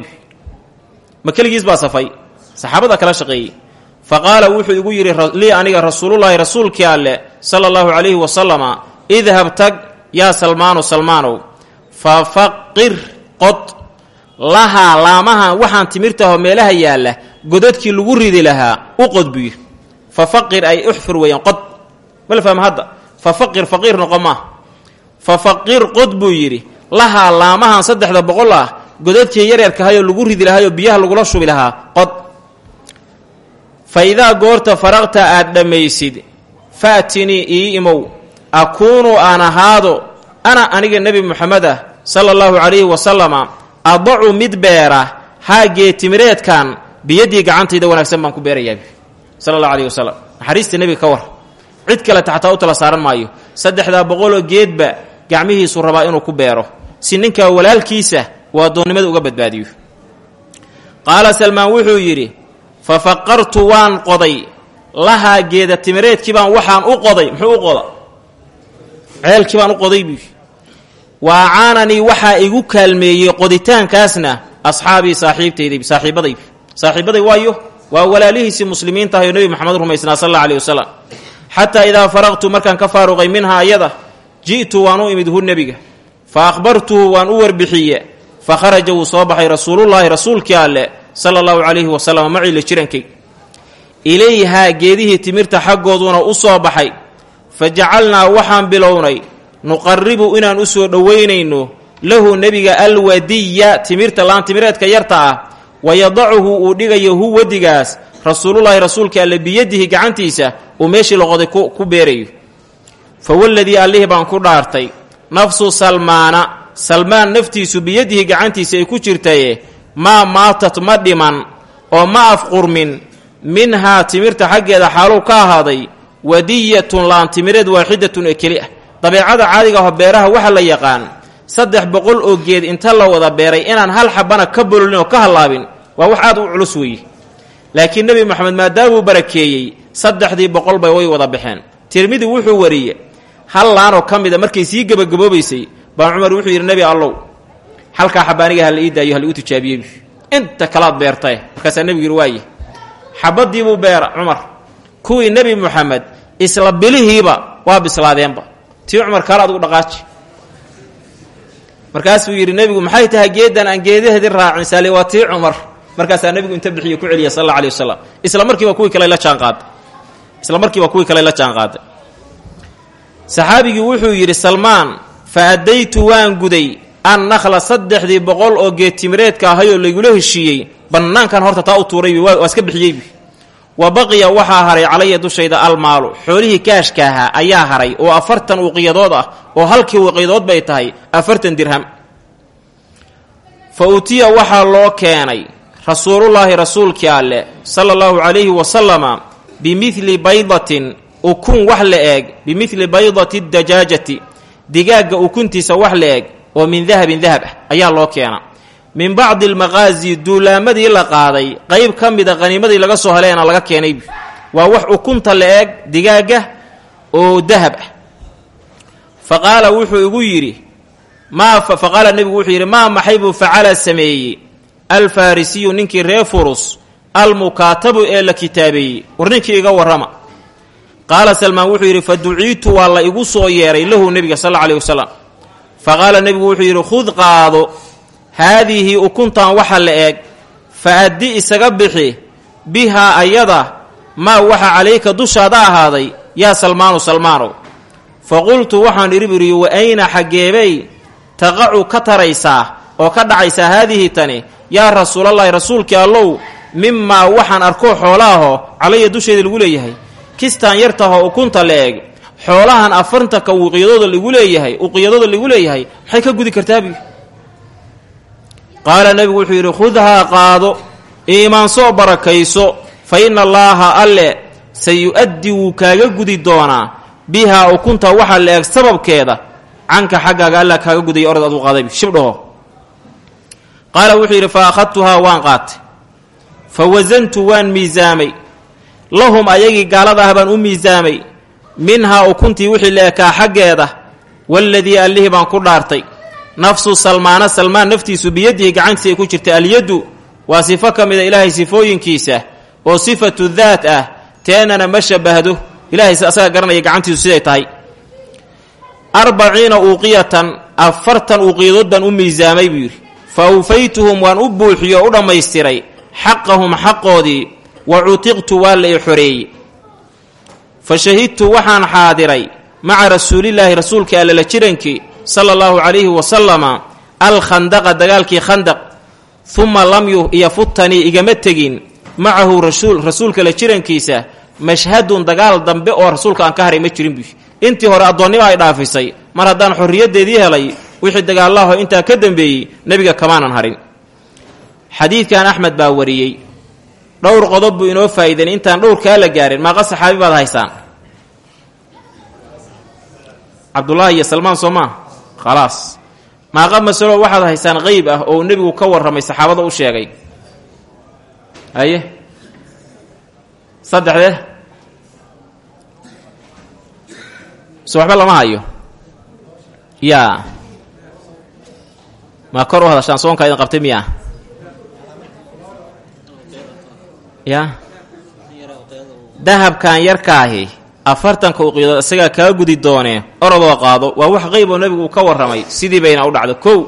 ma keligiis baa safay saxaabada kala shaqeeyey fa qaala wuxuu igu yidhi lii aniga rasuulullaahi rasuulkii alle sala allahu calayhi wasalama idhab tag yaa salmaanu salmaanow fa faqir qod lahaa laamahan waxaan timirtaahoo meelaha yaalla godadkii lagu ridi lahaa u qod fa faqir ay uxfir weeyaan qod. Mal fahma hadda? Fa faqir faqiir noqo maa fa faqir qod buu yidhi lahaa laamahan saddexda boqol ah godadkii yaryarkahayoo lagu ridi lahaayoo biyaha lagula shubi lahaa. Qod. Fa idaa goorta faraqta aad dhammaysid faatinii ii imow akuunu aan ahaado ana aniga nebi moxamed ah sala allahu calayhi wasalama adacu mid beera haa geetimireedkan biyaddii gacantayda wanaagsan baan ku beerayaa sala allahu alayhi wasalam naxariista nebiga ka war. Cid kaleta xataa u tala saaran maayo. Saddexdaa boqoloo geedba gacmihiisu rabaa inuu ku beero. Si ninkaa walaalkiisa uu addoonnimada uga badbaadiyo. Qaala salmaan wuxuu yidhi fa faqartu waan qoday. Lahaa geeda timireedkii baan waxaan u qoday. Muxuu u qoda ceelkii baan u qoday buu wa acaananii waxaa igu kaalmeeyey qoditaankaasna asxaabii saaxiibtayday saaxiibaday saaxiibaday waayo waa walaalihiisii muslimiinta ahay oo nebi moxamed rumaysnaa sal alla alih wasalam xataa idaa faraqtu markaan ka faaruqay minhaa ayada ji'tu waan u imid hu nebiga. Fa akhbartuhu waan u warbixiye. Fa kharaja wuu soo baxay rasuulullaahi rasuulkii alle sala allahu calayhi wasalam maciila jirankay. Ilayhaa geedihii timirta xaggooduna u soo baxay. Fa jacalnaa waxaan bilownay nuqaribu inaan u soo dhowaynayno lahu nebiga alwadiya timirta laantimireedka yarta ah wayadacuhu uu dhigayo hu wadigaas rasuulullaahi rasuulka alle biyadihi gacantiisa uu meeshii loqoday ku beerayo. Fa waladii allihii baan ku dhaartay nafsu salmaana salmaan naftiisu biyadihi gacantiisa ay ku jirtaye maa maatat ma dhiman oo ma afqurmin minhaa timirta xaggeeda xaaluu ka ahaaday wadiyatun laantimireed waaxidatun ee keli ah. Dabeecada caadiga aho beeraha waxaa la yaqaan saddex boqol oo geed inta la wada beeray inaan hal xabana ka bololin oo ka hallaabin waa wax aad u culus weeye. Laakiin nebi moxamed maadaamuu barakeeyey saddexdii boqolba way wada baxeen. Tirmidi wuxuu wariyey hal laanoo ka mida markay sii gebagaboobaysay baa cumar wuxuu yidhi nebi allow halkaa xabaaniga hala ii daayo hala iu tijaabiyey inta kalaad beertae. Markaasaa nebigu yidhi waaye xabadiibuu beera cumar. Kuwii nebi moxamed isla bilihiiba waa bislaadeenba. Tii cumar kaala adugu dhaqaaji markaasuu yidhi nebigu maxay tahay geedan aan geedaheedii raacin? Saali waa tii cumar. Markaasaa nebigu inta bixiyo ku celiya sal alla alay wasalam isla markiiba kuwii kale la jaanqaaday isla markiiba kuwii kale la jaanqaaday saxaabigii wuxuu yidhi salmaan fa addaytu waan guday. An nakhla saddexdii boqol oo geedtimireedka ahayoo laygula heshiiyey. Bannaankan horta taa u tuuraybi waa iska bixiyeybi wa baqiya waxaa haray calaya dushayda almaalu. Xoolihii kaashka ayaa haray oo afartan uqiyadood ah oo halkii uqiyadood bay tahay afartan dirham. Fa utiya waxaa loo keenay rasuulullaahi rasuulkii alleh sala allahu calayhi wasalama bimidli baydatin ukun wax la eeg bimidli baydati dajaajati digaagga ukuntiisa wax la eeg oo min dahabin dahab ah ayaa loo keena. Min bacdi almaqaasi duulaamadii la qaaday qayb ka mida qaniimadii laga soo haleena laga keenay waa wax ukunta la eeg digaagga oo dahab ah fa qaala wuxuu igu yidhi maa fa qaala nebigu wuxuu yidhi maa maxay buu facala sameeyey? Alfarisiyu ninkii reer furus almukaatabu ee la kitaabeeyey war ninkii iga warrama. Qaala salmaan wuxuu yidhi fa duciitu waa la igu soo yeeray lahu nebiga sal alla aleyh wasalam fa qaala nebigu wuxuu yidhi khud qaado haadihi ukuntan waxa la eeg fa addi isaga bixi bihaa ayada maa waxa calayka dushaada ahaaday yaa salmaanu salmaanow fa qultu waxaan idhi buriyi wa ayna xaggeebay? Taqacu ka taraysaa oo ka dhacaysaa haadihi tani? Yaa rasuulallaahi rasuulkii allow mimaa waxaan arkoo xoolaaho calaya dusheeda lagu leeyahay. Kistaan yartahoo ukunta la eeg xoolahan afartanka uqiyadooda lagu leeyahay uqiyadooda lagu leeyahay maxay ka gudi kartaabi qaala nebigu wuxuu yidhi khudhaa qaado iimaansoo barakayso fa inna allaaha alle sayu'addi wuu kaaga gudi doonaa bihaa ukunta waxaa la eeg sababkeeda. Canka xaggaaga alla kaaga gudaya orad aduu qaadayb shibdhaho qaala wuxuu yidhi fa akhadtuhaa waan qaatay. Fa wasantu waan miisaamay. Lahum ayagii gaalada ah baan u miisaamay. Minhaa ukuntii wixii la ekaa xaggeeda. Waladii allihii baan ku dhaartay. Nafsu salmaana salmaan naftiisu biyadihi gacantiisa ay ku jirta alyaddu waa sifo ka mida ilaahay sifooyinkiisa oo sifatu daat ah teenana ma shabahdo ilahay asaga garanaya gacantiisu siday tahay. Arbaciina uuqiyatan afartan uuqiyadood baan u miisaamay buu yidhi. Fa awfaytuhum waan u buuxiyo u dhammaystiray. Xaqahum xaqoodii wa cutiqtu waa la i xoreeyey fa shahidtu waxaan xaadiray maca rasuulillaahi rasuulka allala jirankii sala allahu calayhi wasalama alkhandaqa dagaalkii khandaq. Uma lam yafutanii igama tegin. Macahu rasuulka la jirankiisa mashhadun dagaal dambe oo rasuulka aan ka haray ma jirin bu intii hore addoonnimo ay dhaafisay. Mar haddaan xorriyaddeedii helay wixii dagaalaho intaa ka dambeeyey nebiga kamaanan harin. Xadiidkan axmed baa wariyey dhowr qodob buu inoo faa'iidanay intaan dhowrkaa la gaarin maaqa saxaabi baad haysaan cabdullaahi iyo salmaan soo maa khalaas. Maaqa masalo waxaad haysaan qeyb ah oo nebigu ka warramay saxaabada u sheegay. Haye saddexdee so waxba lama hayo. Yaa maa kor u hadashaan soonkaa idin qabtay miyaa ya. Dahabkan yarkaahi afartanka uqiyadood isagaa kaa gudi doonee orodoo qaado waa wax qeyb oo nebigu uu ka warramay. Sidii bayna u dhacdo. Kow.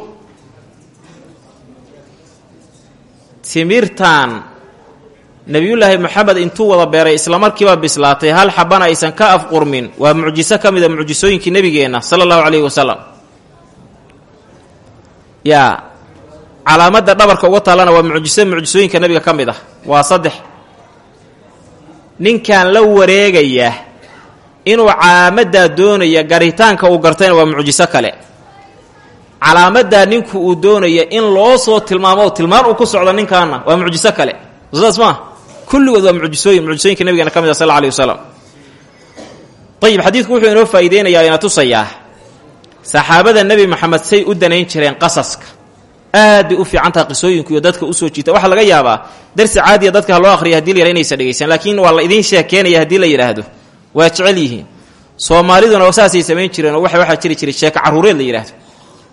Timirtan nebiyullaahi moxamed intuu wada beeray islamarkiiba bislaatay hal xabana aysan ka afqurmin? Waa mucjiso ka mid a mucjisooyinkii nebigeenna sala allahu calayhi wasalam yaa calaamadda dhabarka uga taallana waa mucjiso mucjisooyinka nebiga ka mid ah waa saddex. Ninkan la wareegaya inuu calaamaddaa doonaya garitaanka uu gartayna waa mucjiso kale. Calaamaddaa ninku uu doonaya in loo soo tilmaamo tilmaan uu ku socdo ninkaana waa mucjiso kale. Saas maa kulligood waa mucjisooyin mucjisooyinka nabigeena ka mid ah sal alih wasalam ayib wuxuu inoo faa'iideynayaa ina tusayaa. Saxaabada nebi maxamed say u danayn jireen qasaska. Aad bay u fiican qisooyinku iyo dadka u soo jiita. Waxaa laga yaabaa darsi caadiya dadka ha loo akhriya haddii la yara inaysa dhegaysan laakiin waa la idiin sheekeenaya haddii la yidhaahdo. Waa jecel yihiin. Soomaaliduna saasay samayn jireen oo waxaa jiri jiray sheeko carruureed la yidhaahdo.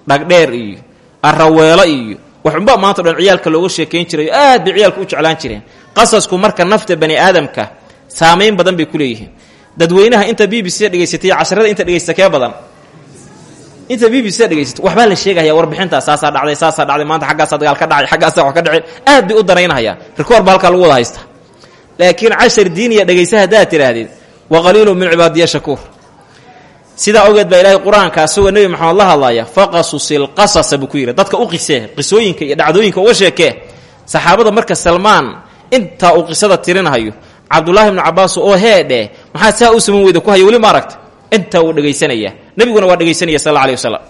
Dhagdheer iyo araweelo iyo waxunba maanta dhan ciyaalka looga sheekayn jiray aad bay ciyaalka u jeclaan jireen qasasku marka nafta bani aadamka saamayn badan bay ku leeyihiin. Dadweynaha inta b b c casharada inta dhegaysta kee badan? Inta b b c la sheegahaya warbixintaa saasaa dhacday saasaa dhacday maanta xaggaasaa dagaal ka dhacay xaggaasaa wax ka dhaceen aad bay u danaynahayaan rikoor ba halkaa lagu wada haysta laakiin cashar diiniya dhegaysa haddaad wa qaliilu min cibaadiya shakuur. Sidaa ogeed baa ilaahay qur'aanka asagoo maxamed la hadlaya faqasusil qasasa buu dadka u qisee qisooyinka iyo dhacdooyinka uga sheekee saxaabada marka salmaan intaa uu qisada tirinhayo cabdulaahi ibnu cabaas oo heedhe maxaa saa u saman weyda ku haya weli ma aragta intaa uu dhegaysanaya nebiguna waa dhegaysanaya sal alla alih wasalam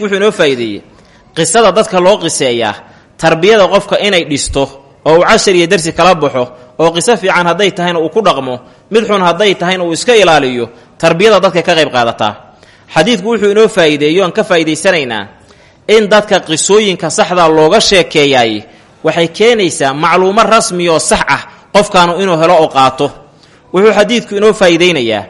wuxuu inoo faa'iideeyey qisada dadka loo qiseeyaa tarbiyada qofka inay dhisto oo uu cashar iyo darsi kala baxo oo qiso fiican hadday tahayna uu ku dhaqmo mid xun hadday tahayna uu iska ilaaliyo tarbiyada dadka ka qayb qaadataa xadiidku wuxuu inoo faa'iideeyo aan ka faa'iidaysanaynaa in dadka qisooyinka saxda looga sheekeeyaay waxay keenaysaa macluumo rasmi oo sax ah qofkaanu inuu helo oo qaato. Wuxuu xadiidku inoo faa'iidaynayaa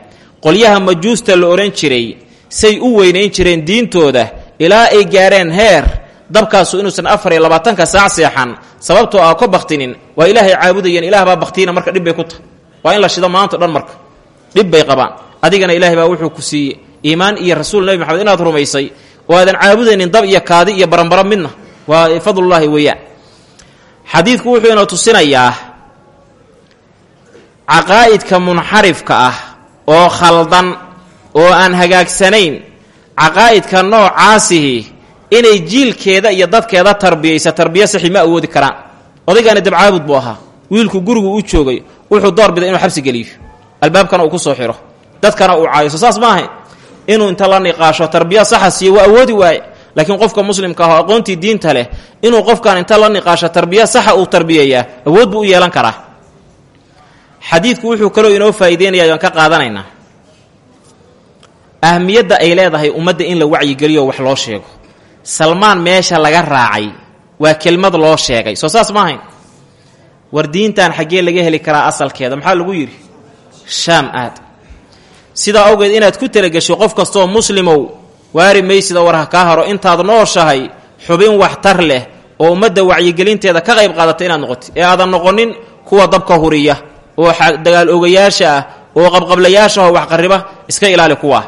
qolyaha majuusta la odhan jiray say u weynayn jireen diintooda ilaa ay gaareen heer dabkaasu inuusan afar iyo labaatanka saac seexan sababtoo ah ka baktinin waa ilaahay caabudayeen ilaah baa baktiina marka dhibbay ku tahay waa in la shido maanto dhan marka dhib bay qabaan. Adigana ilaahay baa wuxuu ku siiyey iimaan iyo rasuul nebi maxamed inaad rumaysay oo aadan caabudaynin dab iyo kaadi iyo baranbaro midna waa fadlullaahi weeyaan xadiidku wuxuu ina tusinayaa caqaa'idka munxarifka ah oo khaldan oo aan hagaagsanayn caqaa'idka noocaasihi inay jiilkeeda iyo dadkeeda tarbiyaysa tarbiya saxi ma awoodi karaan odaygaani dabcaabud buu ahaa. Wiilku gurigu u joogay wuxuu doorbiday inuu xabsi geliyo. Albaabkana uu ku soo xiro. Dadkana uu caayiso saas ma ahayn inuu inta la niqaasho tarbiya saxa siiyo waa awoodi waaye laakiin qofka muslimka ah oo aqoontii diinta leh inuu qofkan inta la niqaasho tarbiya saxa uu tarbiyeeyaa awood buu u yeelan karaa. Xadiidku wuxuu kaloo inoo faa'iideynaya aan ka qaadanaynaa. Ahmiyadda ay leedahay ummadda in la wacyigeliyo wax loo sheego. Salmaan meesha laga raacay waa kelmad loo sheegay. Soo saas ma ahayn. War diintan xaggee laga heli karaa asalkeeda. Maxaa lagu yidhi? Shaam aad. Sidaa awgeed inaad ku talagesho qof kastooo muslimow waari maysida war kaa haro. Intaad nooshahay xubin waxtar leh oo ummadda wacyigelinteeda ka qayb qaadata inaad noqotid. Ee aadan noqonin kuwa dabka huriya oo dagaal ogayaasha ah oo qabqablayaasha oo waxqarriba iska ilaali kuwaa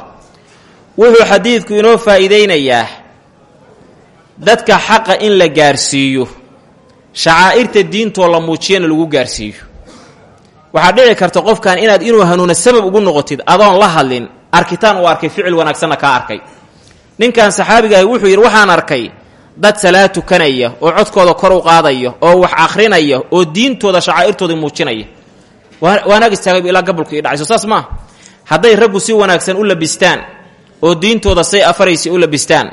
wuxuu xadiidku inoo faa'iidaynayaa dadka xaqa in la gaarsiiyo shacaa'irta diintoo la muujiyana lagu gaarsiiyo. Waxaa dhici karta qofkan inaad inuu hanuuna sabab ugu noqotid adoon la hadlin arkitaan uu arkay ficil wanaagsanna kaa arkay ninkan saxaabigaah wuxuu yidhi waxaan arkay dad salaad tukanaya oo codkooda kor u qaadaya oo wax akhrinaya oo diintooda shacaa'irtooda muujinaya. Waanaag istaagayba ilaa io dhacayso. Saas maaha. Hadday raggu si wanaagsan u labistaan oo diintooda say afaraysa u labistaan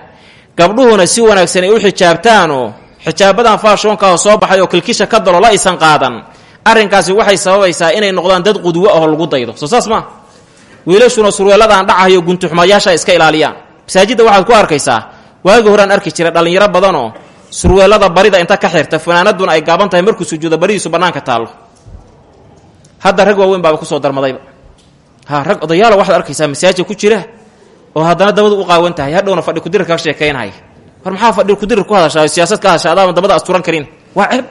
gabdhuhuna si wanaagsan ay u xijaabtaanoo xijaabadan faashoonkaah soo baxay oo kilkisha ka dalo la aysan qaadan arrinkaasi waxay sababaysaa inay noqdaan dad qudwo ahoo lagu daydo. Soo saas maa wiilashuna surweeladaan dhacayo guntuxmayaasha iska ilaaliyaan masaajidda waxaad ku arkaysaa waagi horaan arki jira dhallinyaro badanoo surweelada barida inta ka xirta fanaanaduna ay gaaban tahay markuu sujuudo baridiisu bannaanka taallo hadda rag waaweyn baaba ku soo darmadayba. Ha rag odayaala waxaad arkaysaa masaajid ku jira oo haddana dabadu u qaawan tahay. Hadhowna fadhi kudirir ka sheekaynaya war maxaa fadhi kudirir ku hadashaa siyaasad ka hadasha adaaban dabada asturan karin. Waa ceeb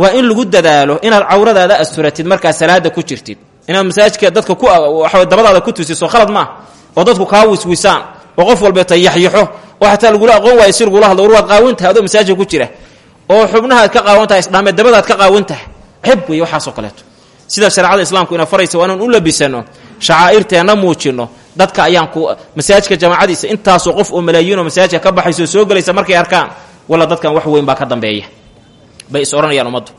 waa in lagu dadaalo inaad cawradaada asturatid markaa salaada ku jirtid inaad masaajidka dadka ku waxa dabadaada ku tusiso khalad maaha oo dadku kaa wiswisaan oo qof walbeeta yaxyaxo oo xataa lagula aqoon waayo si lagula hadlo war waad qaawan ku jira oo xubnahaad ka qaawan isdhaame dabadaad ka qaawan tahay ceeb weeye waxaasoo kaleeto. Sida shareecada islaamku ina faraysa waa u labisano shacaa'irteenna muujinno dadka ayaan ku masaajidka jamaacadiisa intaasoo qof oo malaayiinoo masaajidka ka baxayso soo gelaysa markay arkaan walla dadkan wax weyn baa ka dambeeya. Bay is odhanayaan ummaddu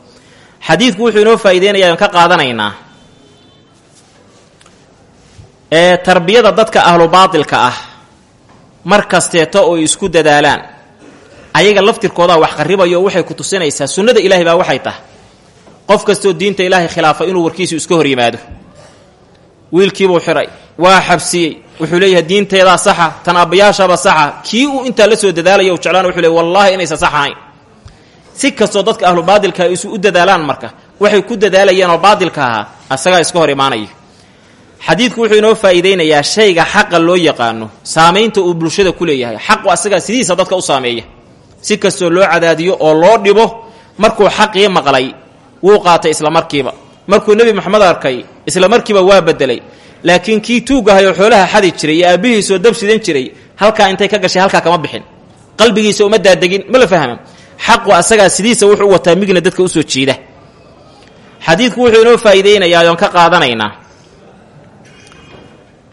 wuxuu inoo faa'ideynaya aan ka qaadanaynaa ee tarbiyada dadka ahlu baatilka ah mar kasteeto oo isku dadaalaan. Ayaga laftirkoodaa wax qarribayo waxay ku tusinaysaa sunnada ilaahay baa waxay tahay. Qof kastoo diinta ilaahay khilaafa inuu warkiisu iska hor yimaado. Wiilkiibuu xiray waa xabsiyey. Wuxuu leeyahay diinteedaa saxa tan aabbayaashaba saxa. Kii uu intaa la soo dadaalaya u jeclaan wuxuu leey wallaahi inaysan sax si kastoo dadka ahlu baadilka ay isu u dadaalaan marka waxay ku dadaalayeen oo baadilka ahaa asagaa iska hor imaanaya xadiidku wuxuu inoo faa'iideynayaa shayga xaqa loo yaqaano. Saamaynta uu bulshada ku leeyahay. Xaqu asagaa sidiisa dadka u saameeya. Si kastoo loo cadaadiyo oo loo dhibo markuu xaqii maqlay wuu qaatay isla markiiba. Markuu nebi moxamed arkay isla markiiba waa bedelay laakiin kii tuugahayoo xoolaha xadi jiray iyo aabbihiisoo dab sidan jiray halkaa intay ka gashay halkaa kama bixin. Qalbigiisa uma daadegin ma la fahma xaqu asagaa sidiisa wuxuu wataa migna dadka u soo jiida. Xadiidku wuxuu inoo faa'iideynayaa oon ka qaadanaynaa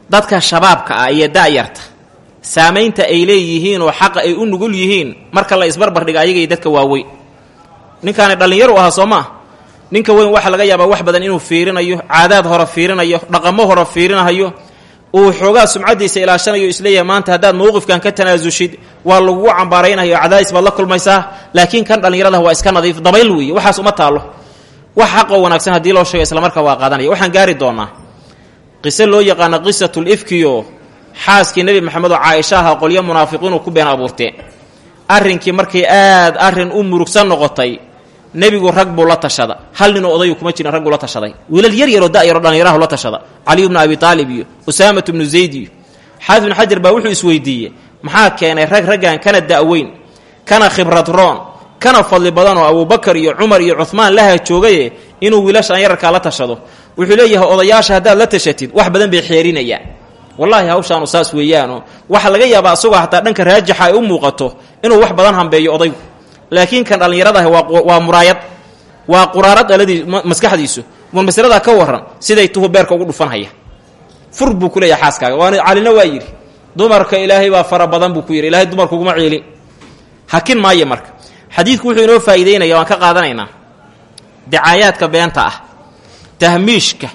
dadka shabaabka ah iyo da'yarta. Saamaynta ay leeyihiin oo xaqa ay u nugul yihiin marka la isbarbardhiga ayagay dadka waaweyn. Ninkaani dhallinyaru ahaa soo ninka weyn waxaa laga yaabaa wax badan inuu fiirinayo caadaad hore fiirinayo dhaqamo hore fiirinayo uu xoogaa sumcaddiisa ilaashanayo is leeyahay maanta haddaad mowqifkan ka tanaasushid waa lagugu cambaaraynayo cadaadis baad la kulmaysaa. Laakiin kan dhallinyarada waa iska nadiif dabayl weeye waxaas uma taallo. Wax xaqoo wanaagsan haddii loo sheego islamarkaa waa qaadanaya. Waxaan gaari doonaa qiso loo yaqaano qisatul ifkiyo xaaskii nebi maxamed oo caaisha aha qolyo munaafiqiinu ku been abuurteen arrinkii markay aad arrin u murugsan noqotay nebigu rag buu la tashada. Hal ninoo odayu kuma jirin ragguu la tashaday. Wiilal yar yaroo da'yaroo dhallinyarahu la tashada. Caliyu bnu abi taalib iyo usaamat bnu zayd iyo xaafid bnu xajar baa wuxuu isweydiiyey maxaa keenay rag raggan kana da'weyn kana khibrad roon kana fadli badan oo abuubakar iyo cumar iyo cuhmaan laha joogaye inuu wiilashaan yararkaa la tashado wuxuu leeyahay odayaasha haddaad la tashatid wax badan bay xeerinayaan. Wallaahi hawshaanu saas weeyaano waxaa laga yaabaa asagoo hataa dhanka raajixa ay u muuqato inuu wax badan hambeeyo odaygu. Laakiin kan dhallinyaradaah waa muraayad waa quraarad aladii maskaxdiisu war masaladaa ka waran siday tuhu beerka ugu dhufanhaya. Fur buu ku waana calina waa yidhi dumarka ilaahay baa fara badan buu ku yidhi. Ilahay dumarka uguma ciilin hakin maayo marka. Xadiidku wuxuu inoo faa'iideynaya waan ka qaadanaynaa. Dacaayaadka beenta ah tahmiishka.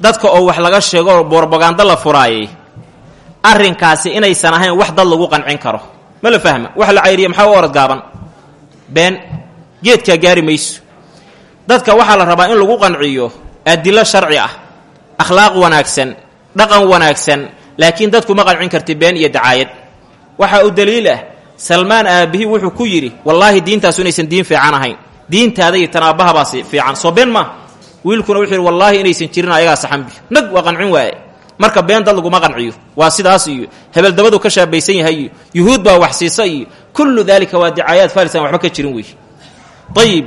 Dadka oo wax laga sheego oo borobagando la furaayay arrinkaasi inaysan ahayn wax dad lagu qancin karo. Ma la fahma? Wax la cayriya maxaa u gaaban? Been geedkaa gaari mayso. Dadka waxaa la rabaa in lagu qanciyo adilo sharci ah akhlaaq wanaagsan dhaqan wanaagsan laakiin dadku ma qancin karti been iyo dacaayad. Waxaa u daliil ah salmaan aabbihi wuxuu ku yidhi wallaahi diintaasu inaysan diin fiican ahayn. Diintaada iyo tan fiican. Soo been maa wiilkuna wuxuu yidhi wallaahi inaysan jirin ayagaa saxanbi nag waa qancin waaye. Marka been dad laguma qanciyo. Waa sidaas iyo hebeldabadu ka shaabaysan yahay iyo yuhuud baa wax siisa iyo kullu daalika waa dicaayaad faalisan waxba ka jirin weeye ayib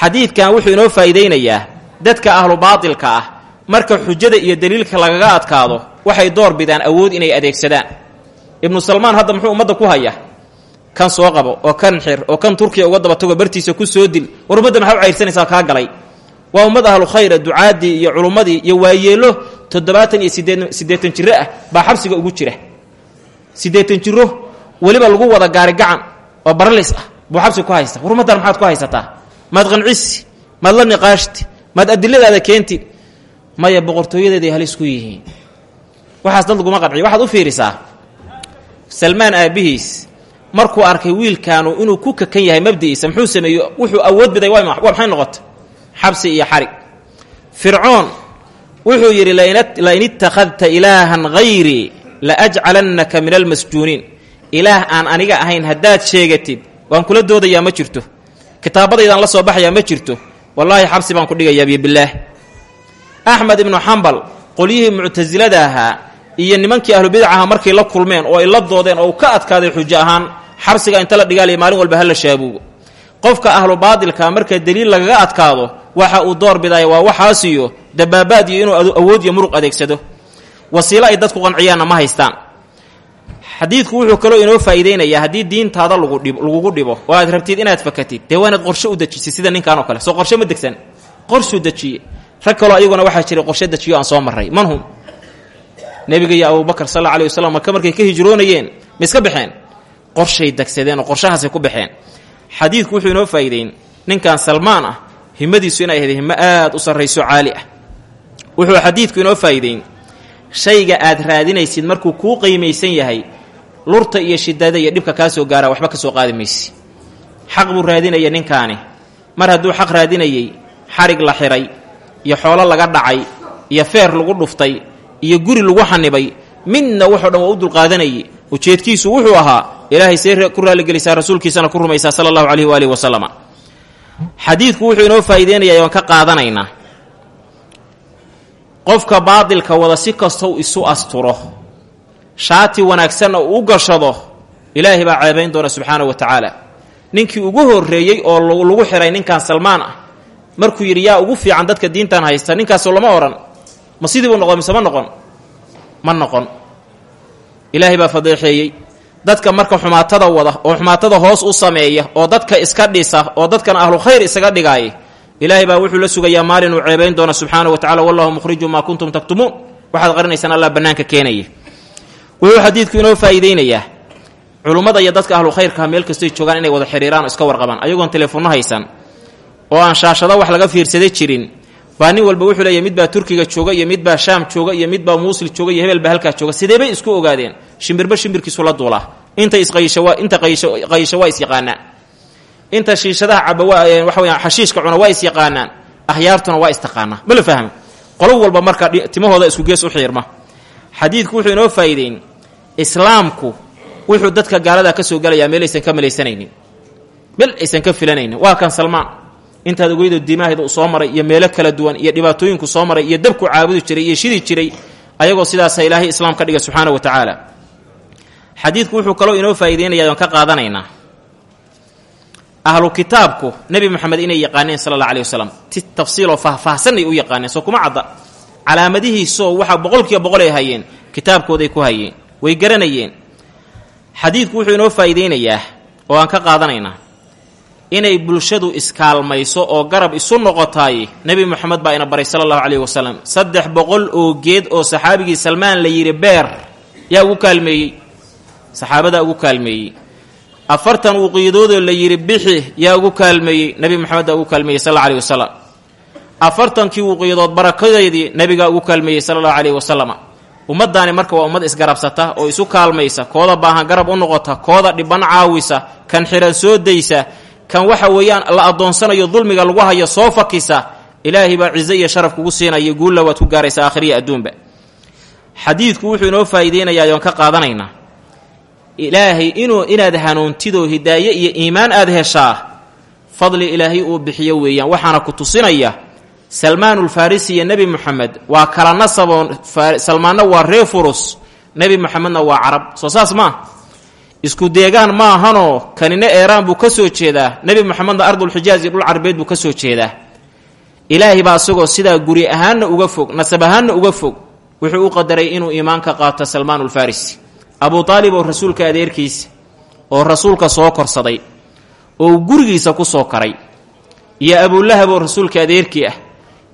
xadiidkan wuxuu inoo faa'iideynayaa dadka ahlu baatilka ah. Marka xujada iyo daliilka lagaga adkaado waxay door bidaan awood inay adeegsadaan. Ibnu salmaan hadda muxuu ummadda ku hayaa? Kan soo qabo oo kan xir oo kan turkiya uga daba bartiisa ku soo dil. War maxaa u cayrsanaysaa kaa galay waa ummad ahlu khayra ducaadii iyo culummadii iyo waayeelo toddobaatan iyo sideed siddeetan jiro ah baa xabsiga ugu jira. Siddeetan jiro weliba lagu wada gaari gacan oo baralis ah buu xabsiga ku haysta. War ummaddan maxaad ku haysataa? Maad qancisi maad la niqaashti maad adiladaada keenti maya boqortooyadeeday halis ku yihiin. Waxaas dad laguma qanciyo. Waxaad u fiirisaa salmaan aabbihiis markuu arkay wiilkaanu inuu ku kakan yahay mabdi'iisa muxuu sameeyo? Wuxuu awood biday waa maxay noqotay xabsi iyo xarig. Fircoon wuxuu yidhi lain ittakhadta ilaahan hayrii la ajcalannaka min almasjuuniin ilaah aan aniga ahayn haddaad sheegatid waan kula doodayaa ma jirto. Kitaabadaydaan la soo baxayaa ma jirto. Wallaahi xabsi baan ku dhigayaa bibilaah axmed ibnu xambal qolyihii muctasilada ahaa iyo nimankii ahlubidacaha markay la kulmeen oo ay la doodeen oo ka adkaaday xujo ahaan xabsiga inta la dhigaalaya maalin walba hala shaabuugo qofka ahlu baadilka marka daliil lagaga adkaado waxa uu door bidaya waa waxaasiyo dabaabaad iyo inuu awood iyo muruq adeegsado. Wasiilo ay dadku qanciyaanna ma haystaan. Xadiidku wuxuu kaloo inoo faa'iideynayaa haddii diintaada lagugu dhibo oo aad rabtid inaad fakatid dee waa inaad qorshe u dejisid sida ninkan oo kale. Soo qorshe ma degsan. Qorshuu dejiye. Rag ayaguna waxaa jiray qorshe dejiyo aan soo marray. Manhum nebiga iyo abubakar sal alla alay wasalam marka markay ka hijroonayeen ma iska qorshay degsadeen oo qorshahaasay ku baxeen xadiidku wuxuu inoo faa'iideyn. Ninkan salmaan ah himmadiisu inay ahayd himmo aad u sarrayso caali ah. Wuxuu xadiidku inoo faa'iideyn. Shayga aad raadinaysid markuu kuu qiimaysan yahay lurta iyo shidada iyo dhibka kaa soo gaaraa waxba ka soo qaadi maysi. Xaq buu raadinaya ninkaani. Mar hadduu xaq raadinayey xarig la xiray iyo xoolo laga dhacay iyo feer lagu dhuftay iyo guri lagu xanibay midna waxoo dhan waa u dulqaadanayay. Ujeedkiisu wuxuu ahaa ilaahay see ku raalligelisaa rasuulkiisana ku rumaysaa sala allahu caleyhi waalihi wasalama xadiidku wuxuu inoo faa'iideynaya waan ka qaadanaynaa. Qofka baadilka wada si kastou isu asturo shaati wanaagsanna uu u gashado ilaahay baa ceebayn doona subxaana wa tacaala. Ninkii ugu horreeyey oo lagu xiray ninkan salmaan ah markuu yidhi yaa ugu fiican dadka diintan haysta ninkaasoo lama odhan ma sidii buu noqon mise ma noqon? Ma noqon. Ilaahay baa fadeexeeyey dadka marka xumaatada wada oo xumaatada hoos u sameeya oo dadka iska dhisa oo dadkan ahlu khayr isaga dhigaaya ilaahay baa wuxuu la sugayaa maalin uu ceebayn doona subxaana wa tacala wallahu mukhrijun maa kuntum taktumuun waxaad qarinaysaan allah bannaanka keenaya wuxuu xadiidku inoo faa'iideynayaa. Culummada iyo dadka ahlu khayrka meel kastoy joogaan inay wada xidhiiraan oo iska warqabaan ayagoon teleefonno haysan oo aan shaashado wax laga fiirsada jirin baa nin walba wuxuu leeyahy mid baa turkiga jooga iyo mid baa shaam jooga iyo mid baa muusil jooga iyo hebel baa halkaa jooga. Sidee bay isku ogaadeen? Shimbirba shimbirkiisu la duulaa. Inta isqayisha inta qayisha waa isyaqaanaan inta shiishadaha caba waxa weyaan xashiishka cuna waa is yaqaanaan. Akhyaartuna waa istaqaanaa ma la fahmi qolo walba marka timahooda isku gees u xiirma. Xadiidku wuxuu inoo faa'iideyn. Islaamku wuxuu dadka gaaladaa ka soo gelayaa meel aysan ka malaysanaynin. Meel aysan ka filanaynin. Waa kan salmaan intaad ogeydoo diimaheeda uu soo maray iyo meelo kala duwan iyo dhibaatooyinku soo maray iyo dabku caabudi jiray iyo shidi jiray ayagoo sidaasa ilaahay islaam ka dhiga subxaana wa tacaala. Xadiidku wuxuu kaloo inoo faa'iideynaya oon ka qaadanaynaa. Ahlu kitaabku nebi moxamed inay yaqaaneen sala alla alih wasalam ti tafsiiloo faahfaahsanay u yaqaaneen soo kuma cadda. Calaamadihiisoo waxaa boqolkiiba boqol ay hayeen kitaabkooday ku hayeen way garanayeen. Xadiidku wuxuu inoo faa'iideynayaa oo aan ka qaadanaynaa inay bulshadu iskaalmayso oo garab isu noqotaay nebi moxamed baa ina baray sala allahu caleyhi wasalam saddex boqol oo geed oo saxaabigii salmaan la yidhi beer yaa ugu kaalmeeyey. Saxaabadaa ugu kaalmeeyey. Afartan wuqiidoodoo la yidhi bixi yaa ugu kaalmeeyey. Nebi moxamed baa ugu kaalmeeyey sal alla aleyhi wasalam afartankii wuqiidood barakadeedii nebigaa ugu kaalmeeyey sala allahu caleyhi wasalama ummaddaani marka waa ummad isgarabsata oo isu kaalmaysa kooda baahan garab u noqota kooda dhiban caawisa kan xiran soo daysa kan waxa weeyaan la addoonsanayo dulmiga lagu hayo soo fakisa ilaahay baa cizo iyo sharaf kugu siinaya guulla waad ku gaaraysa aakhiriya adduunba. Xadiidku wuxuu inoo faa'iideynayaa oon ka qaadanaynaa. Ilaahay inuu inaad hanuuntidoo hidaaye iyo iimaan aad heshaa fadli ilaahay uu bixiyo weeyaan. Waxaana ku tusinaya salmaanulfarisi iyo nebi moxamed waa kala nasaboo salmaanna waa ree furus nebi moxamedna waa carab. Soo saas maa isku deegaan ma ahanoo kanina eeraan buu ka soo jeedaa. Nebi moxamedna ardulxijaaj iyo dhul carabeed buu ka soo jeedaa. Ilaahay baa isagoo sidaa guri ahaanna uga fog nasab ahaanna uga fog wuxuu u qadaray inuu iimaan ka qaato salmaanulfarisi abuu taalib oo rasuulka adeerkiisa oo rasuulka soo korsaday oo gurigiisa ku soo karay. Iyo abulahab oo rasuulka adeerkii ah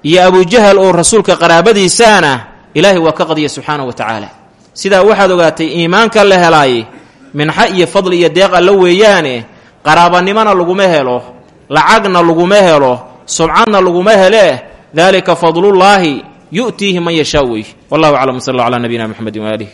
iyo abujahal oo rasuulka qaraabadiisaana ilaahay waa ka qadiya subxaana wa tacaala. Sidaa waxaad ogaatay iimaanka la helaaye minxa iyo fadli iyo deeq alla weeyaane qaraabanimona laguma helo lacagna laguma helo subcadna laguma helee daalika fadlullaahi yu'tiihi man yashaa wey wallahu aclam sal alla calaa nabiyina mxamedi waaalih